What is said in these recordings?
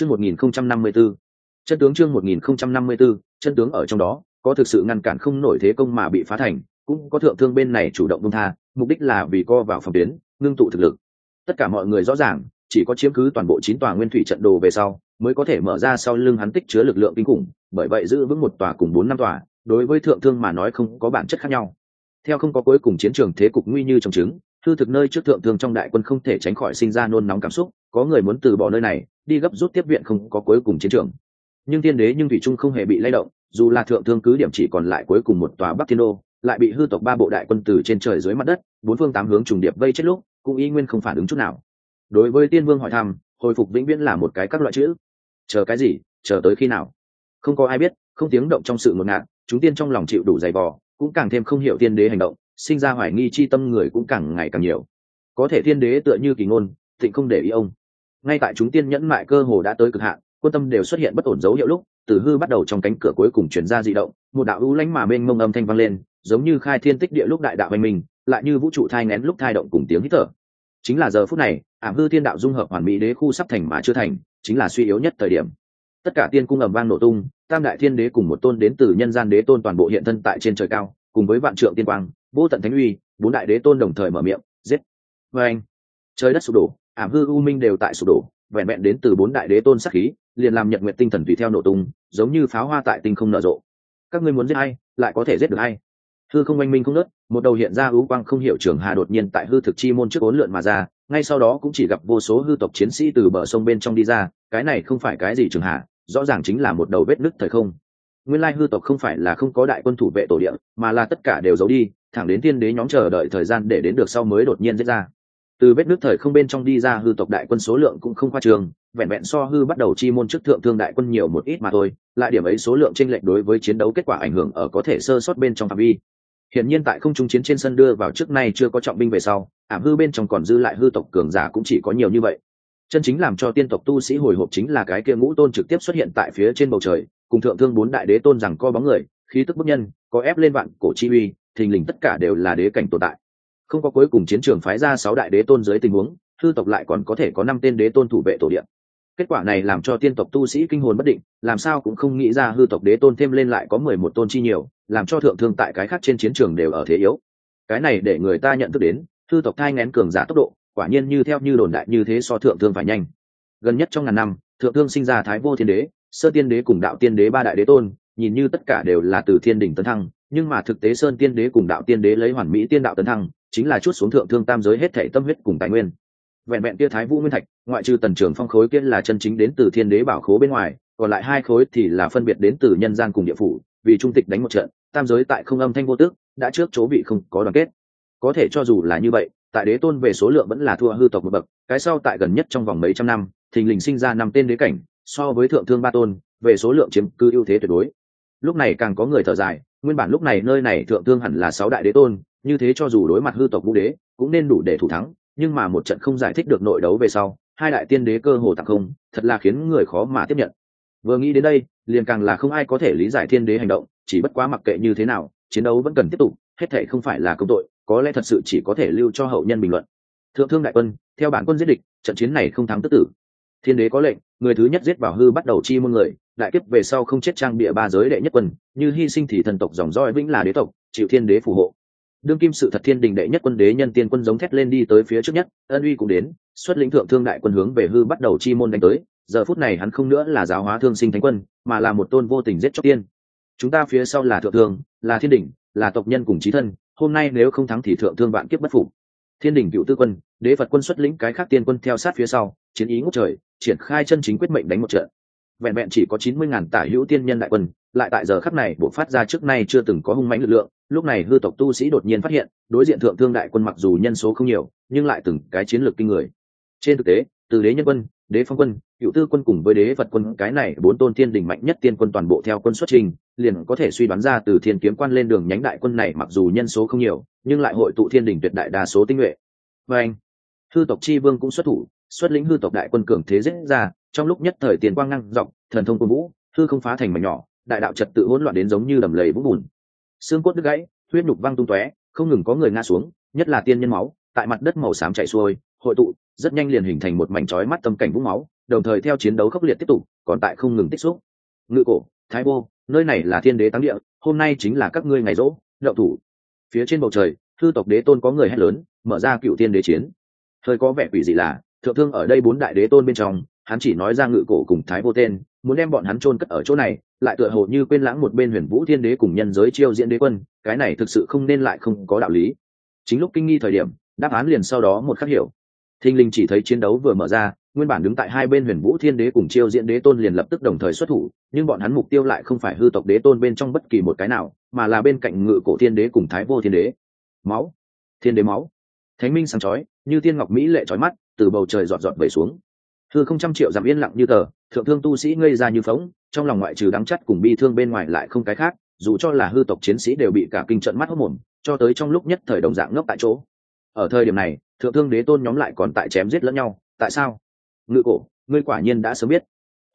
chương một nghìn không trăm năm mươi b chân tướng chương một nghìn không trăm năm mươi b chân tướng ở trong đó, có thực sự ngăn cản không nổi thế công mà bị phá thành, cũng có thượng thương bên này chủ động buông tha, mục đích là vì co vào phòng tuyến, ngưng tụ thực lực. Tất cả mọi người rõ ràng, chỉ có chiếm cứ toàn bộ chín tòa nguyên thủy trận đồ về sau, mới có thể mở ra sau lưng hắn tích chứa lực lượng kinh khủng, bởi vậy giữ vững một tòa cùng bốn năm tòa, đối với thượng thương mà nói không có bản chất khác nhau. Theo không có cuối cùng chiến trường thế cục nguy như trong trứng thư thực nơi trước thượng thương trong đại quân không thể tránh khỏi sinh ra nôn nóng cảm xúc có người muốn từ bỏ nơi này, đi gấp rút tiếp viện không có cuối cùng chiến trường. Nhưng tiên đế nhưng thủy trung không hề bị lay động, dù là thượng thương cứ điểm chỉ còn lại cuối cùng một tòa bắc thiên đô, lại bị hư tộc ba bộ đại quân từ trên trời dưới mặt đất, bốn phương tám hướng trùng điệp vây chết lúc, cũng y nguyên không phản ứng chút nào. Đối với tiên vương hỏi thăm, hồi phục vĩnh viễn là một cái các loại chữ. Chờ cái gì, chờ tới khi nào? Không có ai biết, không tiếng động trong sự ngột ngạt, chúng tiên trong lòng chịu đủ dày vò, cũng càng thêm không hiểu tiên đế hành động, sinh ra hoài nghi chi tâm người cũng càng ngày càng nhiều. Có thể tiên đế tựa như kỳ ngôn, thịnh không để ý ông ngay tại chúng tiên nhẫn mại cơ hồ đã tới cực hạn, quân tâm đều xuất hiện bất ổn dấu hiệu lúc, từ hư bắt đầu trong cánh cửa cuối cùng chuyển ra di động, một đạo ưu lánh mà mênh mông âm thanh vang lên, giống như khai thiên tích địa lúc đại đạo anh minh lại như vũ trụ thai ngén lúc thai động cùng tiếng hít thở. Chính là giờ phút này, ảm hư thiên đạo dung hợp hoàn mỹ đế khu sắp thành mà chưa thành, chính là suy yếu nhất thời điểm. Tất cả tiên cung ầm vang nổ tung, tam đại thiên đế cùng một tôn đến từ nhân gian đế tôn toàn bộ hiện thân tại trên trời cao, cùng với vạn trượng tiên quang, vô tận thánh uy, bốn đại đế tôn đồng thời mở miệng, giết. Vê anh trời đất sụp đổ ảm hư u minh đều tại sụp đổ vẹn vẹn đến từ bốn đại đế tôn sắc khí liền làm nhật nguyện tinh thần tùy theo nổ tung giống như pháo hoa tại tinh không nở rộ. Các ngươi muốn giết ai, lại có thể giết được ai. hư không oanh minh không nớt một đầu hiện ra ưu quang không hiểu trường hà đột nhiên tại hư thực chi môn trước ốn lượn mà ra ngay sau đó cũng chỉ gặp vô số hư tộc chiến sĩ từ bờ sông bên trong đi ra cái này không phải cái gì trường hà rõ ràng chính là một đầu vết nứt thời không. Nguyên lai hư tộc không phải là không có đại quân thủ vệ tổ địa mà là tất cả đều giấu đi thẳng đến thiên đế nhóm chờ đợi thời gian để đến được sau mới đột nhiên giết ra từ vết nước thời không bên trong đi ra hư tộc đại quân số lượng cũng không khoa trường, vẹn vẹn so hư bắt đầu chi môn trước thượng thương đại quân nhiều một ít mà thôi, lại điểm ấy số lượng tranh lệch đối với chiến đấu kết quả ảnh hưởng ở có thể sơ sót bên trong phạm vi. Hiện nhiên tại không trung chiến trên sân đưa vào trước nay chưa có trọng binh về sau, ảm hư bên trong còn dư lại hư tộc cường giả cũng chỉ có nhiều như vậy. Chân chính làm cho tiên tộc tu sĩ hồi hộp chính là cái kia ngũ tôn trực tiếp xuất hiện tại phía trên bầu trời, cùng thượng thương bốn đại đế tôn rằng co bóng người, khí tức bức nhân, có ép lên vạn cổ chi uy, thình lình tất cả đều là đế cảnh tồn tại không có cuối cùng chiến trường phái ra sáu đại đế tôn dưới tình huống hư tộc lại còn có thể có năm tên đế tôn thủ vệ tổ điện kết quả này làm cho tiên tộc tu sĩ kinh hồn bất định, làm sao cũng không nghĩ ra hư tộc đế tôn thêm lên lại có mười một tôn chi nhiều, làm cho thượng thương tại cái khác trên chiến trường đều ở thế yếu. Cái này để người ta nhận thức đến hư tộc thai ngén cường giả tốc độ, quả nhiên như theo như đồn đại như thế so thượng thương phải nhanh. Gần nhất trong ngàn năm, thượng thương sinh ra thái vô thiên đế, sơ tiên đế cùng đạo tiên đế ba đại đế tôn, nhìn như tất cả đều là từ thiên đỉnh tấn thăng nhưng mà thực tế sơn tiên đế cùng đạo tiên đế lấy hoàn mỹ tiên đạo tấn thăng, chính là chút xuống thượng thương tam giới hết thể tâm huyết cùng tài nguyên. Vẹn vẹn kia thái vũ nguyên thạch, ngoại trừ tần trưởng phong khối kia là chân chính đến từ thiên đế bảo khố bên ngoài, còn lại hai khối thì là phân biệt đến từ nhân gian cùng địa phủ, vì trung tịch đánh một trận, tam giới tại không âm thanh vô tước, đã trước chỗ bị không có đoàn kết. Có thể cho dù là như vậy, tại đế tôn về số lượng vẫn là thua hư tộc một bậc, cái sau tại gần nhất trong vòng mấy trăm năm, thình lình sinh ra năm tên đế cảnh, so với thượng thương ba tôn, về số lượng chiếm cư ưu thế tuyệt đối lúc này càng có người thở dài, nguyên bản lúc này nơi này thượng thương hẳn là sáu đại đế tôn, như thế cho dù đối mặt hư tộc vũ đế, cũng nên đủ để thủ thắng, nhưng mà một trận không giải thích được nội đấu về sau, hai đại tiên đế cơ hồ tặng không, thật là khiến người khó mà tiếp nhận. Vừa nghĩ đến đây, liền càng là không ai có thể lý giải thiên đế hành động, chỉ bất quá mặc kệ như thế nào, chiến đấu vẫn cần tiếp tục, hết thể không phải là công tội, có lẽ thật sự chỉ có thể lưu cho hậu nhân bình luận. Thượng thương đại quân, theo bản quân giết địch, trận chiến này không thắng tức tử. Thiên đế có lệnh, người thứ nhất giết vào hư bắt đầu chi muôn người đại kiếp về sau không chết trang bịa ba giới đệ nhất quân, như hy sinh thì thần tộc dòng dõi vĩnh là đế tộc, chịu thiên đế phù hộ. Đương kim sự thật thiên đình đệ nhất quân đế nhân tiên quân giống thét lên đi tới phía trước nhất, ân uy cũng đến, xuất lĩnh thượng thương đại quân hướng về hư bắt đầu chi môn đánh tới, giờ phút này hắn không nữa là giáo hóa thương sinh thánh quân, mà là một tôn vô tình giết chóc tiên. Chúng ta phía sau là thượng thương, là thiên đình, là tộc nhân cùng trí thân, hôm nay nếu không thắng thì thượng thương vạn kiếp bất phục. Thiên đình cựu tư quân, đế phật quân xuất lĩnh cái khác tiên quân theo sát phía sau, chiến ý ngút trời, triển khai chân chính quyết mệnh đánh một trận vẹn vẹn chỉ có chín mươi ngàn tả hữu tiên nhân đại quân, lại tại giờ khắc này buộc phát ra trước nay chưa từng có hung mãnh lực lượng. Lúc này hư tộc tu sĩ đột nhiên phát hiện, đối diện thượng thương đại quân mặc dù nhân số không nhiều, nhưng lại từng cái chiến lược kinh người. Trên thực tế, từ đế nhân quân, đế phong quân, cựu tư quân cùng với đế phật quân, cái này bốn tôn thiên đình mạnh nhất tiên quân toàn bộ theo quân xuất trình, liền có thể suy đoán ra từ thiên kiếm quan lên đường nhánh đại quân này mặc dù nhân số không nhiều, nhưng lại hội tụ thiên đình tuyệt đại đa số tinh nhuệ. Và anh, hư tộc chi vương cũng xuất thủ, xuất lĩnh hư tộc đại quân cường thế dễ ra trong lúc nhất thời tiền quang ngăn dọc, thần thông quân vũ, hư không phá thành mảnh nhỏ, đại đạo trật tự hỗn loạn đến giống như đầm lầy vũng bùn. Xương cốt đứt gãy, huyết nhục văng tung tóe, không ngừng có người ngã xuống, nhất là tiên nhân máu, tại mặt đất màu xám chảy xuôi, hội tụ, rất nhanh liền hình thành một mảnh chói mắt tâm cảnh vũng máu, đồng thời theo chiến đấu khốc liệt tiếp tục, còn tại không ngừng tích xúc. Ngự cổ, thái vô nơi này là thiên đế táng địa, hôm nay chính là các ngươi ngày rỗ, đậu thủ. Phía trên bầu trời thư tộc đế tôn có người hét lớn, mở ra cựu thiên đế chiến. Hơi có vẻ quỷ dị là, thượng thương ở đây bốn đại đế tôn bên trong hắn chỉ nói ra ngự cổ cùng thái vô tên, muốn đem bọn hắn chôn cất ở chỗ này, lại tựa hồ như quên lãng một bên huyền vũ thiên đế cùng nhân giới chiêu diễn đế quân, cái này thực sự không nên lại không có đạo lý. Chính lúc kinh nghi thời điểm, đáp án liền sau đó một khắc hiểu. Thinh linh chỉ thấy chiến đấu vừa mở ra, nguyên bản đứng tại hai bên huyền vũ thiên đế cùng chiêu diễn đế tôn liền lập tức đồng thời xuất thủ, nhưng bọn hắn mục tiêu lại không phải hư tộc đế tôn bên trong bất kỳ một cái nào, mà là bên cạnh ngự cổ thiên đế cùng thái vô thiên đế. Máu. Thiên đế máu. Thánh minh sáng chói, như thiên ngọc mỹ lệ chói mắt, từ bầu trời giọt giọt vẩy xuống thư không trăm triệu giảm yên lặng như tờ, thượng thương tu sĩ ngây ra như phóng trong lòng ngoại trừ đắng chắt cùng bi thương bên ngoài lại không cái khác, dù cho là hư tộc chiến sĩ đều bị cả kinh trận mắt hốc mồm, cho tới trong lúc nhất thời đồng dạng ngốc tại chỗ. Ở thời điểm này, thượng thương đế tôn nhóm lại còn tại chém giết lẫn nhau, tại sao? Ngự cổ, ngươi quả nhiên đã sớm biết.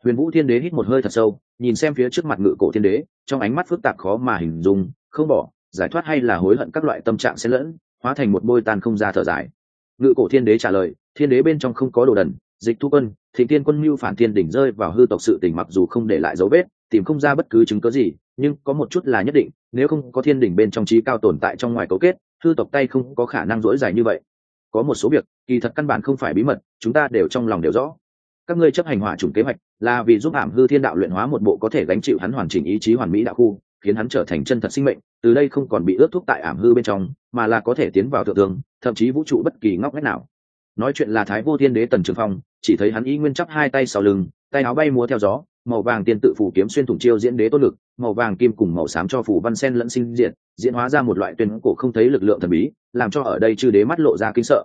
Huyền vũ thiên đế hít một hơi thật sâu, nhìn xem phía trước mặt ngự cổ thiên đế, trong ánh mắt phức tạp khó mà hình dung, không bỏ, giải thoát hay là hối hận các loại tâm trạng xen lẫn, hóa thành một bôi tan không ra thở dài. Ngự cổ thiên đế trả lời, thiên đế bên trong không có đồ đần dịch thu quân, thịnh tiên quân mưu phản thiên đỉnh rơi vào hư tộc sự tình mặc dù không để lại dấu vết, tìm không ra bất cứ chứng cớ gì, nhưng có một chút là nhất định, nếu không có thiên đỉnh bên trong trí cao tồn tại trong ngoài cấu kết, hư tộc tay không có khả năng dỗi dài như vậy. Có một số việc, kỳ thật căn bản không phải bí mật, chúng ta đều trong lòng đều rõ. Các ngươi chấp hành hỏa chủng kế hoạch, là vì giúp ảm hư thiên đạo luyện hóa một bộ có thể gánh chịu hắn hoàn chỉnh ý chí hoàn mỹ đạo khu, khiến hắn trở thành chân thật sinh mệnh, từ đây không còn bị ướt thuốc tại ảm hư bên trong, mà là có thể tiến vào thượng tướng thậm chí vũ trụ bất kỳ ngóc ngách nào nói chuyện là thái vô thiên đế tần trường phong, chỉ thấy hắn y nguyên chắp hai tay sau lưng, tay áo bay múa theo gió, màu vàng tiên tự phủ kiếm xuyên thủng chiêu diễn đế tôn lực, màu vàng kim cùng màu xám cho phủ văn sen lẫn sinh diện diễn hóa ra một loại tuyên cổ không thấy lực lượng thần bí, làm cho ở đây chư đế mắt lộ ra kinh sợ.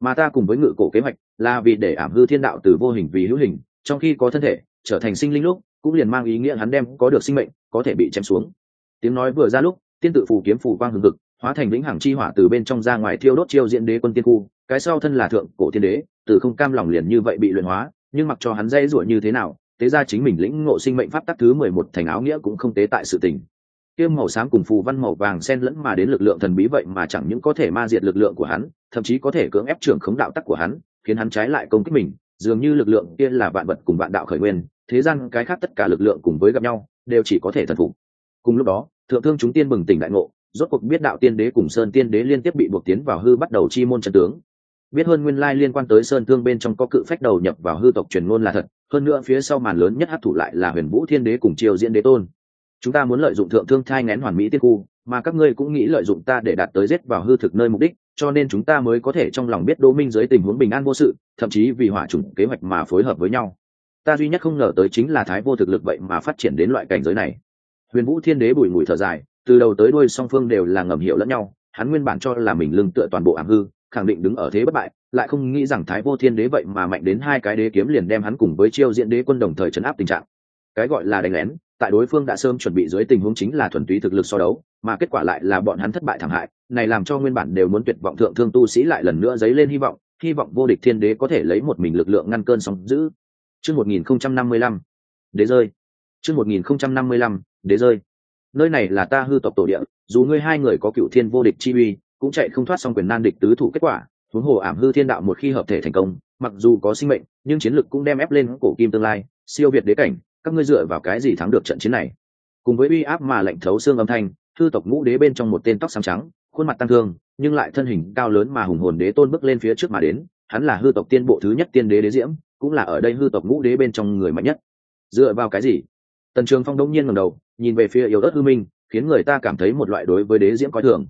Mà ta cùng với ngự cổ kế hoạch, là vì để ảm hư thiên đạo từ vô hình vì hữu hình, trong khi có thân thể, trở thành sinh linh lúc, cũng liền mang ý nghĩa hắn đem có được sinh mệnh, có thể bị chém xuống. Tiếng nói vừa ra lúc, tiên tự phủ kiếm phủ quang hừng hực hóa thành vĩnh hằng chi hỏa từ bên trong ra ngoài thiêu đốt chiêu diễn đế quân tiên khu, cái sau thân là thượng cổ thiên đế, từ không cam lòng liền như vậy bị luyện hóa, nhưng mặc cho hắn dây ruổi như thế nào tế ra chính mình lĩnh ngộ sinh mệnh pháp tắc thứ mười một thành áo nghĩa cũng không tế tại sự tình. Kiêm màu xám cùng phù văn màu vàng xen lẫn mà đến lực lượng thần bí vậy mà chẳng những có thể ma diệt lực lượng của hắn, thậm chí có thể cưỡng ép trưởng khống đạo tắc của hắn, khiến hắn trái lại công kích mình, dường như lực lượng kia là vạn vật cùng vạn đạo khởi nguyên, thế gian cái khác tất cả lực lượng cùng với gặp nhau, đều chỉ có thể thần phục. Cùng lúc đó, thượng thương chúng tiên bừng tỉnh đại ngộ rốt cuộc biết đạo tiên đế cùng sơn tiên đế liên tiếp bị buộc tiến vào hư bắt đầu chi môn trận tướng. Biết hơn nguyên lai liên quan tới sơn thương bên trong có cự phách đầu nhập vào hư tộc truyền ngôn là thật, hơn nữa phía sau màn lớn nhất hấp thụ lại là huyền vũ thiên đế cùng triều diễn đế tôn. Chúng ta muốn lợi dụng thượng thương thai ngén hoàn mỹ tiên khu, mà các ngươi cũng nghĩ lợi dụng ta để đạt tới giết vào hư thực nơi mục đích, cho nên chúng ta mới có thể trong lòng biết đỗ minh dưới tình huống bình an vô sự, thậm chí vì hỏa chủng kế hoạch mà phối hợp với nhau. Ta duy nhất không ngờ tới chính là thái vô thực lực vậy mà phát triển đến loại cảnh giới này. Huyền vũ thiên đế bùi ngùi thở dài từ đầu tới đuôi song phương đều là ngầm hiểu lẫn nhau, hắn nguyên bản cho là mình lưng tựa toàn bộ ảm hư, khẳng định đứng ở thế bất bại, lại không nghĩ rằng thái vô thiên đế vậy mà mạnh đến hai cái đế kiếm liền đem hắn cùng với chiêu diễn đế quân đồng thời chấn áp tình trạng. Cái gọi là đánh lén, tại đối phương đã sớm chuẩn bị dưới tình huống chính là thuần túy thực lực so đấu, mà kết quả lại là bọn hắn thất bại thảm hại, này làm cho nguyên bản đều muốn tuyệt vọng thượng thương tu sĩ lại lần nữa dấy lên hy vọng hy vọng vô địch thiên đế có thể lấy một mình lực lượng ngăn cơn sóng giữ chương một nghìn không trăm năm mươi lăm, đế rơi. Chương một nghìn không trăm năm mươi lăm, đế rơi nơi này là ta hư tộc tổ địa, dù ngươi hai người có cựu thiên vô địch chi uy, cũng chạy không thoát xong quyền nan địch tứ thủ kết quả, huống hồ ảm hư thiên đạo một khi hợp thể thành công, mặc dù có sinh mệnh, nhưng chiến lực cũng đem ép lên cổ kim tương lai, siêu việt đế cảnh, các ngươi dựa vào cái gì thắng được trận chiến này? Cùng với uy áp mà lệnh thấu xương âm thanh thư tộc ngũ đế bên trong một tên tóc xám trắng, khuôn mặt tăng thương, nhưng lại thân hình cao lớn mà hùng hồn đế tôn bước lên phía trước mà đến, hắn là hư tộc tiên bộ thứ nhất tiên đế đế diễm, cũng là ở đây hư tộc ngũ đế bên trong người mạnh nhất. Dựa vào cái gì? Tần trường phong đông nhiên ngầm đầu, nhìn về phía yếu ớt hư minh, khiến người ta cảm thấy một loại đối với đế diễm coi thường.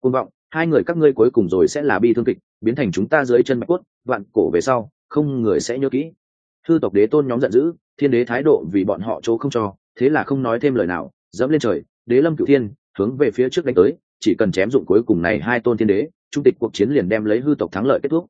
Côn vọng, hai người các ngươi cuối cùng rồi sẽ là bi thương kịch, biến thành chúng ta dưới chân bạch quất vạn cổ về sau, không người sẽ nhớ kỹ. Thư tộc đế tôn nhóm giận dữ, thiên đế thái độ vì bọn họ chỗ không cho, thế là không nói thêm lời nào, dẫm lên trời, đế lâm cửu thiên, hướng về phía trước đánh tới, chỉ cần chém dụng cuối cùng này hai tôn thiên đế, trung tịch cuộc chiến liền đem lấy hư tộc thắng lợi kết thúc.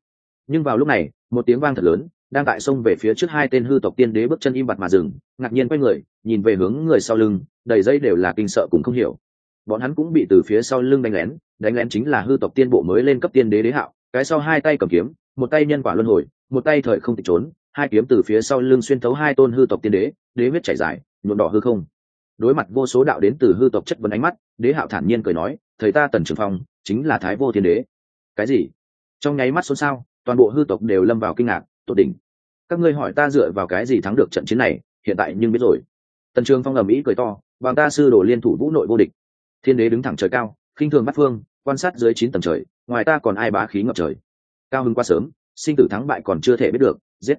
Nhưng vào lúc này, một tiếng vang thật lớn đang tại sông về phía trước hai tên hư tộc tiên đế bước chân im bặt mà dừng, ngạc nhiên quay người, nhìn về hướng người sau lưng, đầy dây đều là kinh sợ cũng không hiểu. Bọn hắn cũng bị từ phía sau lưng đánh lén đánh lén chính là hư tộc tiên bộ mới lên cấp tiên đế đế hạo, cái sau hai tay cầm kiếm, một tay nhân quả luân hồi, một tay thời không tịch trốn, hai kiếm từ phía sau lưng xuyên thấu hai tôn hư tộc tiên đế đế huyết chảy dài, nhuộm đỏ hư không. Đối mặt vô số đạo đến từ hư tộc chất vấn ánh mắt, đế hạo thản nhiên cười nói, thầy ta tần trường phong, chính là thái vô tiên đế. Cái gì? Trong nháy mắt xôn xao, toàn bộ hư tộc đều lâm vào kinh ngạc tột đỉnh. Các ngươi hỏi ta dựa vào cái gì thắng được trận chiến này, hiện tại nhưng biết rồi. Tần trường phong ầm ĩ cười to, bằng ta sư đổ liên thủ vũ nội vô địch. Thiên đế đứng thẳng trời cao, khinh thường bắt phương, quan sát dưới chín tầng trời, ngoài ta còn ai bá khí ngập trời. Cao hứng quá sớm, sinh tử thắng bại còn chưa thể biết được, giết.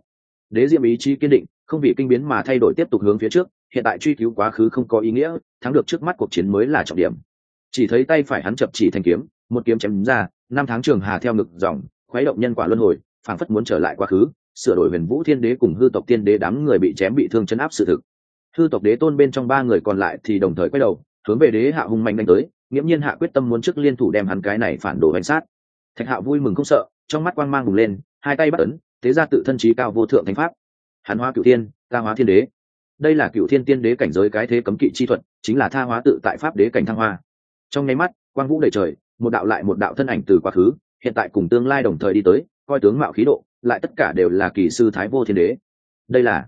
Đế diệm ý chí kiên định, không vì kinh biến mà thay đổi tiếp tục hướng phía trước, hiện tại truy cứu quá khứ không có ý nghĩa, thắng được trước mắt cuộc chiến mới là trọng điểm. Chỉ thấy tay phải hắn chập chỉ thành kiếm, một kiếm chém ra, năm tháng trường hà theo ngực dòng, khuấy động nhân quả luân hồi phảng phất muốn trở lại quá khứ, sửa đổi huyền vũ thiên đế cùng hư tộc tiên đế đám người bị chém bị thương chấn áp sự thực. Hư tộc đế tôn bên trong ba người còn lại thì đồng thời quay đầu, hướng về đế hạ hung mạnh đánh tới, nghiễm nhiên hạ quyết tâm muốn trước liên thủ đem hắn cái này phản đồ hành sát. Thạch hạ vui mừng không sợ, trong mắt quang mang bùng lên, hai tay bắt ấn thế ra tự thân trí cao vô thượng thánh pháp. Hắn hóa cựu thiên ta hóa thiên đế. Đây là cựu thiên tiên đế cảnh giới cái thế cấm kỵ chi thuật, chính là tha hóa tự tại pháp đế cảnh thăng hoa. Trong nháy mắt, quang vũ đầy trời, một đạo lại một đạo thân ảnh từ quá khứ, hiện tại cùng tương lai đồng thời đi tới coi tướng mạo khí độ, lại tất cả đều là kỳ sư thái vô thiên đế. Đây là,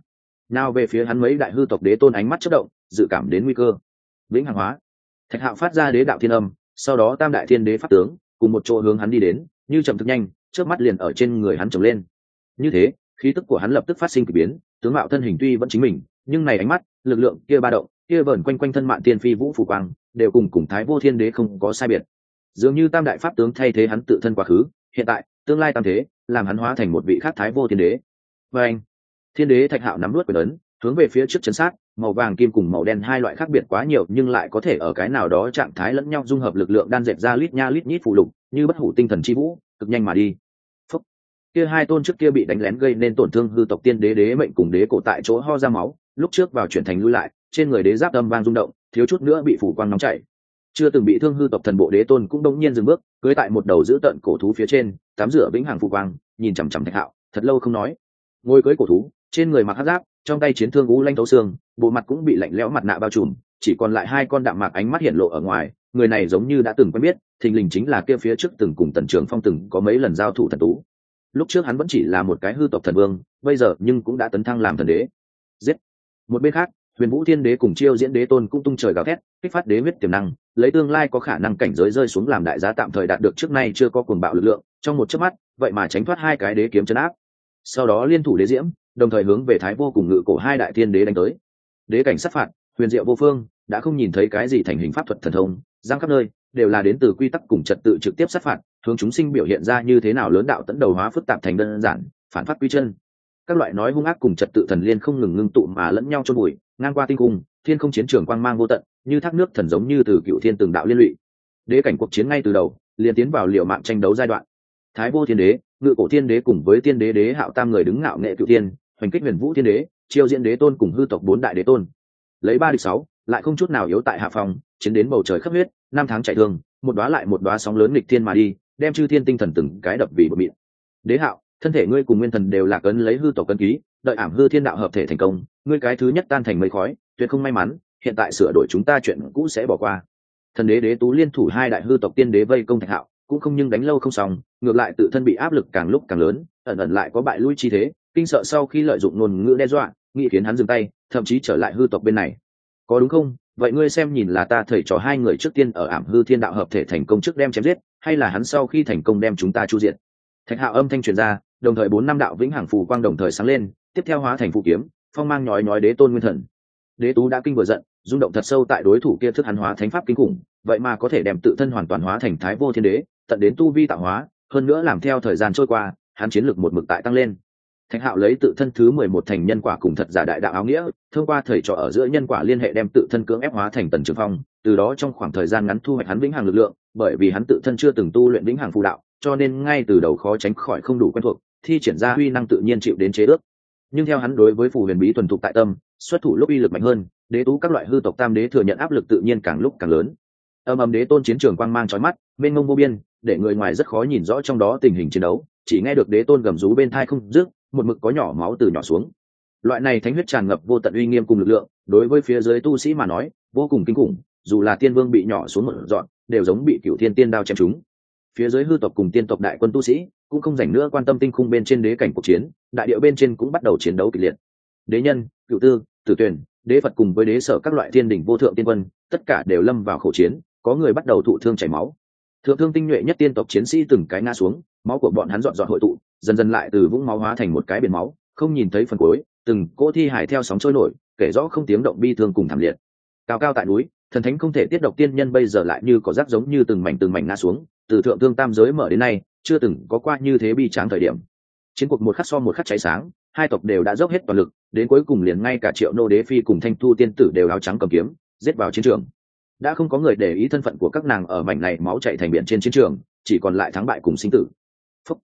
nào về phía hắn mấy đại hư tộc đế tôn ánh mắt chất động, dự cảm đến nguy cơ. Vĩnh hàng hóa. Thạch hạo phát ra đế đạo thiên âm, sau đó tam đại thiên đế pháp tướng, cùng một chỗ hướng hắn đi đến, như chậm thực nhanh trước mắt liền ở trên người hắn trồng lên. Như thế, khí tức của hắn lập tức phát sinh k ỳ biến, tướng mạo thân hình tuy vẫn chính mình, nhưng này ánh mắt, lực lượng kia ba động, kia vẩn quanh quanh thân mạng tiên phi vũ phù quang, đều cùng cùng thái vô thiên đế không có sai biệt. Dường như tam đại pháp tướng thay thế hắn tự thân quá khứ, hiện tại tương lai tam thế, làm hắn hóa thành một vị khác thái vô thiên đế. Và anh, thiên đế thạch hạo nắm nuốt quyền ấn, hướng về phía trước chấn sát, màu vàng, kim cùng màu đen hai loại khác biệt quá nhiều, nhưng lại có thể ở cái nào đó trạng thái lẫn nhau dung hợp lực lượng đan dệt ra lít nha lít nhít phụ lục, như bất hủ tinh thần chi vũ, cực nhanh mà đi. Phúc. kia hai tôn trước kia bị đánh lén gây nên tổn thương hư tộc tiên đế đế mệnh cùng đế cổ tại chỗ ho ra máu, lúc trước vào chuyển thành lui lại, trên người đế giáp âm vang rung động, thiếu chút nữa bị phủ quang nóng chảy chưa từng bị thương hư tộc thần bộ đế tôn cũng đông nhiên dừng bước cưới tại một đầu giữ tận cổ thú phía trên tắm rửa vĩnh hằng phù quang, nhìn chằm chằm thạch hạo, thật lâu không nói. Ngồi cưới cổ thú, trên người mặc hát giáp, trong tay chiến thương u lanh thấu xương, bộ mặt cũng bị lạnh lẽo mặt nạ bao trùm, chỉ còn lại hai con đạm mạc ánh mắt hiện lộ ở ngoài, người này giống như đã từng quen biết, thình lình chính là kia phía trước từng cùng tần trường phong từng có mấy lần giao thủ thần tú. Lúc trước hắn vẫn chỉ là một cái hư tộc thần vương, bây giờ nhưng cũng đã tấn thăng làm thần đế. Giết! Một bên khác, huyền vũ thiên đế cùng chiêu diễn đế tôn cũng tung trời gào thét, kích phát đế huyết tiềm năng lấy tương lai có khả năng cảnh giới rơi xuống làm đại giá tạm thời đạt được trước nay chưa có cuồng bạo lực lượng, trong một chớp mắt, vậy mà tránh thoát hai cái đế kiếm chấn áp. Sau đó liên thủ đế diễm, đồng thời hướng về thái vô cùng ngự cổ hai đại thiên đế đánh tới. Đế cảnh sát phạt, huyền diệu vô phương, đã không nhìn thấy cái gì thành hình pháp thuật thần thông, giang khắp nơi, đều là đến từ quy tắc cùng trật tự trực tiếp sát phạt, hướng chúng sinh biểu hiện ra như thế nào lớn đạo tấn đầu hóa phức tạp thành đơn giản, phản phát quy chân. Các loại nói hung ác cùng trật tự thần liên không ngừng ngưng tụ mà lẫn nhau cho bụi, ngang qua tinh cung, thiên không chiến trường quang mang vô tận như thác nước thần giống như từ cựu thiên từng đạo liên lụy. Đế cảnh cuộc chiến ngay từ đầu, liền tiến vào liệu mạng tranh đấu giai đoạn. Thái vô thiên đế, ngự cổ thiên đế cùng với tiên đế đế hạo tam người đứng ngạo nghệ cựu thiên, hoành kích huyền vũ thiên đế, chiêu diễn đế tôn cùng hư tộc bốn đại đế tôn. Lấy ba địch sáu, lại không chút nào yếu tại hạ phòng, chiến đến bầu trời khắp huyết, năm tháng chạy thương, một đoá lại một đoá sóng lớn nghịch thiên mà đi, đem chư thiên tinh thần từng cái đập vì bờ miệng đế hạo, thân thể ngươi cùng nguyên thần đều là cấn lấy hư tộc cân ký, đợi ảm hư thiên đạo hợp thể thành công, ngươi cái thứ nhất tan thành mây khói, tuyệt không may mắn hiện tại sửa đổi chúng ta chuyện cũ sẽ bỏ qua. Thần đế đế tú liên thủ hai đại hư tộc tiên đế vây công thạch hạo, cũng không nhưng đánh lâu không xong, ngược lại tự thân bị áp lực càng lúc càng lớn, ẩn ẩn lại có bại lui chi thế, kinh sợ sau khi lợi dụng ngôn ngữ đe dọa, nghĩ khiến hắn dừng tay, thậm chí trở lại hư tộc bên này. Có đúng không? Vậy ngươi xem nhìn là ta thầy trò hai người trước tiên ở ảm hư thiên đạo hợp thể thành công trước đem chém giết, hay là hắn sau khi thành công đem chúng ta chu diện thạch hạo âm thanh truyền ra, đồng thời bốn năm đạo vĩnh hằng phù quang đồng thời sáng lên, tiếp theo hóa thành phù kiếm, phong mang nhói nhói đế tôn nguyên thần. Đế tú đã kinh vừa giận rung động thật sâu tại đối thủ kia thức hắn hóa thánh pháp kinh khủng, vậy mà có thể đem tự thân hoàn toàn hóa thành thái vô thiên đế, tận đến tu vi tạo hóa, hơn nữa làm theo thời gian trôi qua, hắn chiến lược một mực tại tăng lên. Thạch hạo lấy tự thân thứ mười một thành nhân quả cùng thật giả đại đạo áo nghĩa, thông qua thầy trò ở giữa nhân quả liên hệ đem tự thân cưỡng ép hóa thành tần trường phong, từ đó trong khoảng thời gian ngắn thu hoạch hắn vĩnh hằng lực lượng, bởi vì hắn tự thân chưa từng tu luyện vĩnh hằng phù đạo, cho nên ngay từ đầu khó tránh khỏi không đủ quen thuộc, thi triển ra huy năng tự nhiên chịu đến chế ước. Nhưng theo hắn đối với phù huyền bí thuần thục tại tâm, xuất thủ lúc uy lực mạnh hơn đế tú các loại hư tộc tam đế thừa nhận áp lực tự nhiên càng lúc càng lớn. Âm âm đế tôn chiến trường quang mang trói mắt bên ngông vô biên, để người ngoài rất khó nhìn rõ trong đó tình hình chiến đấu, chỉ nghe được đế tôn gầm rú bên thai không dứt, một mực có nhỏ máu từ nhỏ xuống. Loại này thánh huyết tràn ngập vô tận uy nghiêm cùng lực lượng, đối với phía dưới tu sĩ mà nói, vô cùng kinh khủng, dù là tiên vương bị nhỏ xuống một dọn, đều giống bị cựu thiên tiên đao chém chúng phía dưới hư tộc cùng tiên tộc đại quân tu sĩ, cũng không dành nữa quan tâm tinh khung bên trên đế cảnh cuộc chiến, đại điệu bên trên cũng bắt đầu chiến đấu kịch liệt. Đế nhân, cựu tư, tử tuyển đế phật cùng với đế sở các loại thiên đỉnh vô thượng tiên quân, tất cả đều lâm vào khẩu chiến, có người bắt đầu thụ thương chảy máu. Thượng thương tinh nhuệ nhất tiên tộc chiến sĩ từng cái ngã xuống, máu của bọn hắn dọn dọn hội tụ, dần dần lại từ vũng máu hóa thành một cái biển máu, không nhìn thấy phần cuối, từng cỗ thi hải theo sóng trôi nổi, kể rõ không tiếng động bi thương cùng thảm liệt. Cao cao tại núi, thần thánh không thể tiết độc tiên nhân bây giờ lại như có rác giống như từng mảnh từng mảnh ngã xuống, từ thượng thương tam giới mở đến nay, chưa từng có qua như thế bi tráng thời điểm. Chiến cuộc một khắc so một khắc cháy sáng hai tộc đều đã dốc hết toàn lực, đến cuối cùng liền ngay cả triệu nô đế phi cùng thanh thu tiên tử đều áo trắng cầm kiếm, giết vào chiến trường. Đã không có người để ý thân phận của các nàng ở mảnh này máu chạy thành biển trên chiến trường, chỉ còn lại thắng bại cùng sinh tử. Phúc.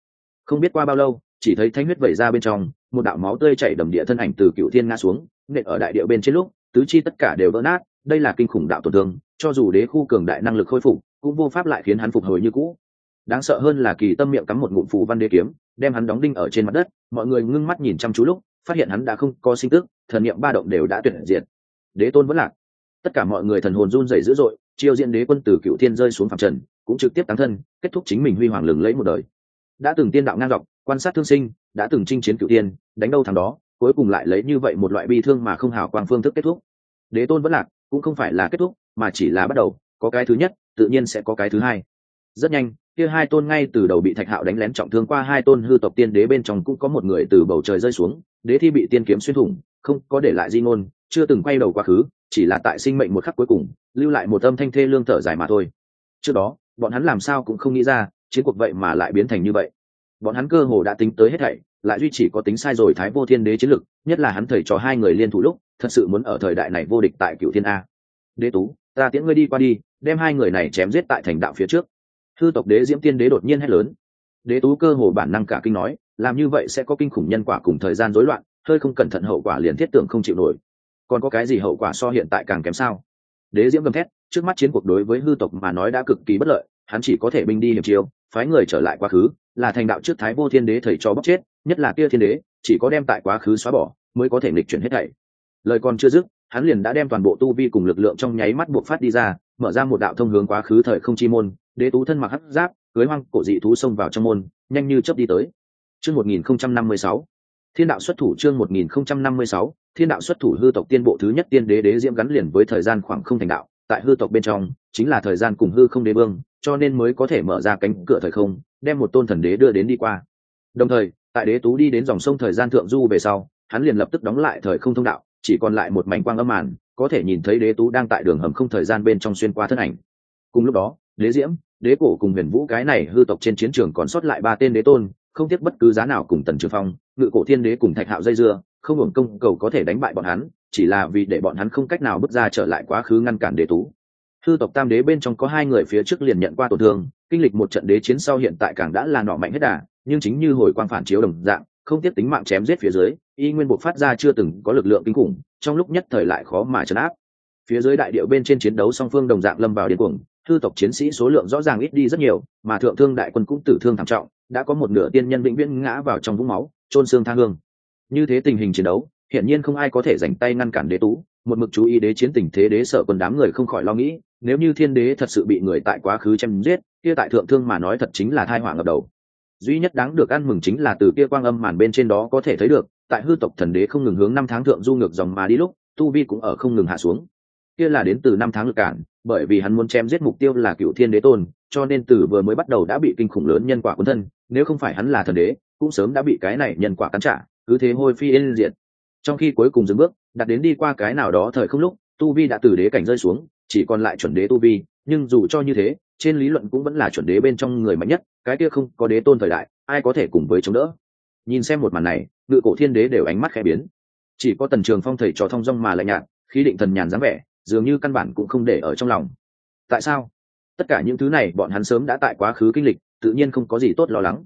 không biết qua bao lâu, chỉ thấy thanh huyết vẩy ra bên trong, một đạo máu tươi chảy đầm địa thân ảnh từ cựu thiên ngã xuống, nện ở đại địa bên trên lúc, tứ chi tất cả đều vỡ nát, đây là kinh khủng đạo tổn thương, cho dù đế khu cường đại năng lực khôi phục, cũng vô pháp lại khiến hắn phục hồi như cũ đáng sợ hơn là kỳ tâm miệng cắm một ngụm phù văn đế kiếm, đem hắn đóng đinh ở trên mặt đất, mọi người ngưng mắt nhìn chăm chú lúc, phát hiện hắn đã không có sinh tức, thần niệm ba động đều đã tuyệt diệt. Đế tôn vẫn lạc. Tất cả mọi người thần hồn run rẩy dữ dội, chiêu diện đế quân từ cựu thiên rơi xuống phạm trần, cũng trực tiếp tán thân, kết thúc chính mình huy hoàng lừng lẫy một đời. Đã từng tiên đạo ngang dọc, quan sát thương sinh, đã từng chinh chiến cựu tiên đánh đâu thằng đó, cuối cùng lại lấy như vậy một loại bi thương mà không hào quang phương thức kết thúc. Đế tôn vẫn lạc, cũng không phải là kết thúc, mà chỉ là bắt đầu, có cái thứ nhất, tự nhiên sẽ có cái thứ hai. Rất nhanh kia hai tôn ngay từ đầu bị thạch hạo đánh lén trọng thương qua hai tôn hư tộc tiên đế bên trong cũng có một người từ bầu trời rơi xuống, đế thi bị tiên kiếm xuyên thủng, không có để lại di ngôn, chưa từng quay đầu quá khứ, chỉ là tại sinh mệnh một khắc cuối cùng, lưu lại một âm thanh thê lương thở dài mà thôi. Trước đó, bọn hắn làm sao cũng không nghĩ ra, chiến cuộc vậy mà lại biến thành như vậy. Bọn hắn cơ hồ đã tính tới hết thảy, lại duy chỉ có tính sai rồi thái vô thiên đế chiến lực, nhất là hắn thầy trò hai người liên thủ lúc, thật sự muốn ở thời đại này vô địch tại cựu thiên a. Đế tú, ta tiễn ngươi đi qua đi, đem hai người này chém giết tại thành đạo phía trước thư tộc đế diễm tiên đế đột nhiên hét lớn. Đế tú cơ hồ bản năng cả kinh nói, làm như vậy sẽ có kinh khủng nhân quả cùng thời gian rối loạn, hơi không cẩn thận hậu quả liền thiết tưởng không chịu nổi. Còn có cái gì hậu quả so hiện tại càng kém sao? Đế diễm gầm thét, trước mắt chiến cuộc đối với hư tộc mà nói đã cực kỳ bất lợi, hắn chỉ có thể binh đi hiểm chiêu, phái người trở lại quá khứ, là thành đạo trước thái vô thiên đế thầy cho bóc chết, nhất là kia thiên đế, chỉ có đem tại quá khứ xóa bỏ, mới có thể nghịch chuyển hết thảy. Lời còn chưa dứt, hắn liền đã đem toàn bộ tu vi cùng lực lượng trong nháy mắt buộc phát đi ra mở ra một đạo thông hướng quá khứ thời không chi môn, đế tú thân mặc hắc giáp, cưới hoang cổ dị thú xông vào trong môn, nhanh như chớp đi tới. Chương một nghìn không trăm năm mươi sáu. Thiên đạo xuất thủ chương một nghìn không trăm năm mươi sáu. Thiên đạo xuất thủ hư tộc tiên bộ thứ nhất tiên đế đế diễm gắn liền với thời gian khoảng không thành đạo, tại hư tộc bên trong, chính là thời gian cùng hư không đế vương, cho nên mới có thể mở ra cánh cửa thời không, đem một tôn thần đế đưa đến đi qua. Đồng thời, tại đế tú đi đến dòng sông thời gian thượng du về sau, hắn liền lập tức đóng lại thời không thông đạo, chỉ còn lại một mảnh quang âm màn có thể nhìn thấy đế tú đang tại đường hầm không thời gian bên trong xuyên qua thân ảnh. Cùng lúc đó, đế diễm, đế cổ cùng huyền vũ cái này hư tộc trên chiến trường còn sót lại ba tên đế tôn, không tiếc bất cứ giá nào cùng tần trường phong, ngự cổ thiên đế cùng thạch hạo dây dưa, không hưởng công cầu có thể đánh bại bọn hắn, chỉ là vì để bọn hắn không cách nào bước ra trở lại quá khứ ngăn cản đế tú. Hư tộc tam đế bên trong có hai người phía trước liền nhận qua tổn thương, kinh lịch một trận đế chiến sau hiện tại càng đã là nọ mạnh hết đà, nhưng chính như hồi quang phản chiếu đồng dạng không tiếc tính mạng chém giết phía dưới, y nguyên buộc phát ra chưa từng có lực lượng kinh khủng, trong lúc nhất thời lại khó mà chấn áp. Phía dưới đại điệu bên trên chiến đấu song phương đồng dạng lâm vào điên cuồng, thư tộc chiến sĩ số lượng rõ ràng ít đi rất nhiều, mà thượng thương đại quân cũng tử thương thảm trọng, đã có một nửa tiên nhân vĩnh viễn ngã vào trong vũng máu trôn xương tha hương. Như thế tình hình chiến đấu, hiển nhiên không ai có thể dành tay ngăn cản đế tú, một mực chú ý đế chiến tình thế đế sợ quân đám người không khỏi lo nghĩ, nếu như thiên đế thật sự bị người tại quá khứ chém giết, kia tại thượng thương mà nói thật chính là thai họa ngập đầu duy nhất đáng được ăn mừng chính là từ kia quang âm màn bên trên đó có thể thấy được, tại hư tộc thần đế không ngừng hướng năm tháng thượng du ngược dòng mà đi lúc, tu vi cũng ở không ngừng hạ xuống. Kia là đến từ năm tháng lực cản, bởi vì hắn muốn chém giết mục tiêu là cựu thiên đế tôn, cho nên từ vừa mới bắt đầu đã bị kinh khủng lớn nhân quả quân thân, nếu không phải hắn là thần đế, cũng sớm đã bị cái này nhân quả cắn trả, cứ thế hôi phi yên diện trong khi cuối cùng dừng bước, đặt đến đi qua cái nào đó thời không lúc, tu vi đã từ đế cảnh rơi xuống, chỉ còn lại chuẩn đế tu vi, nhưng dù cho như thế trên lý luận cũng vẫn là chuẩn đế bên trong người mạnh nhất, cái kia không có đế tôn thời đại, ai có thể cùng với chống đỡ? Nhìn xem một màn này, ngự cổ thiên đế đều ánh mắt khẽ biến. Chỉ có tần trường phong thầy trò thông dong mà lạnh nhạt, khí định thần nhàn dáng vẻ, dường như căn bản cũng không để ở trong lòng. Tại sao? Tất cả những thứ này bọn hắn sớm đã tại quá khứ kinh lịch, tự nhiên không có gì tốt lo lắng.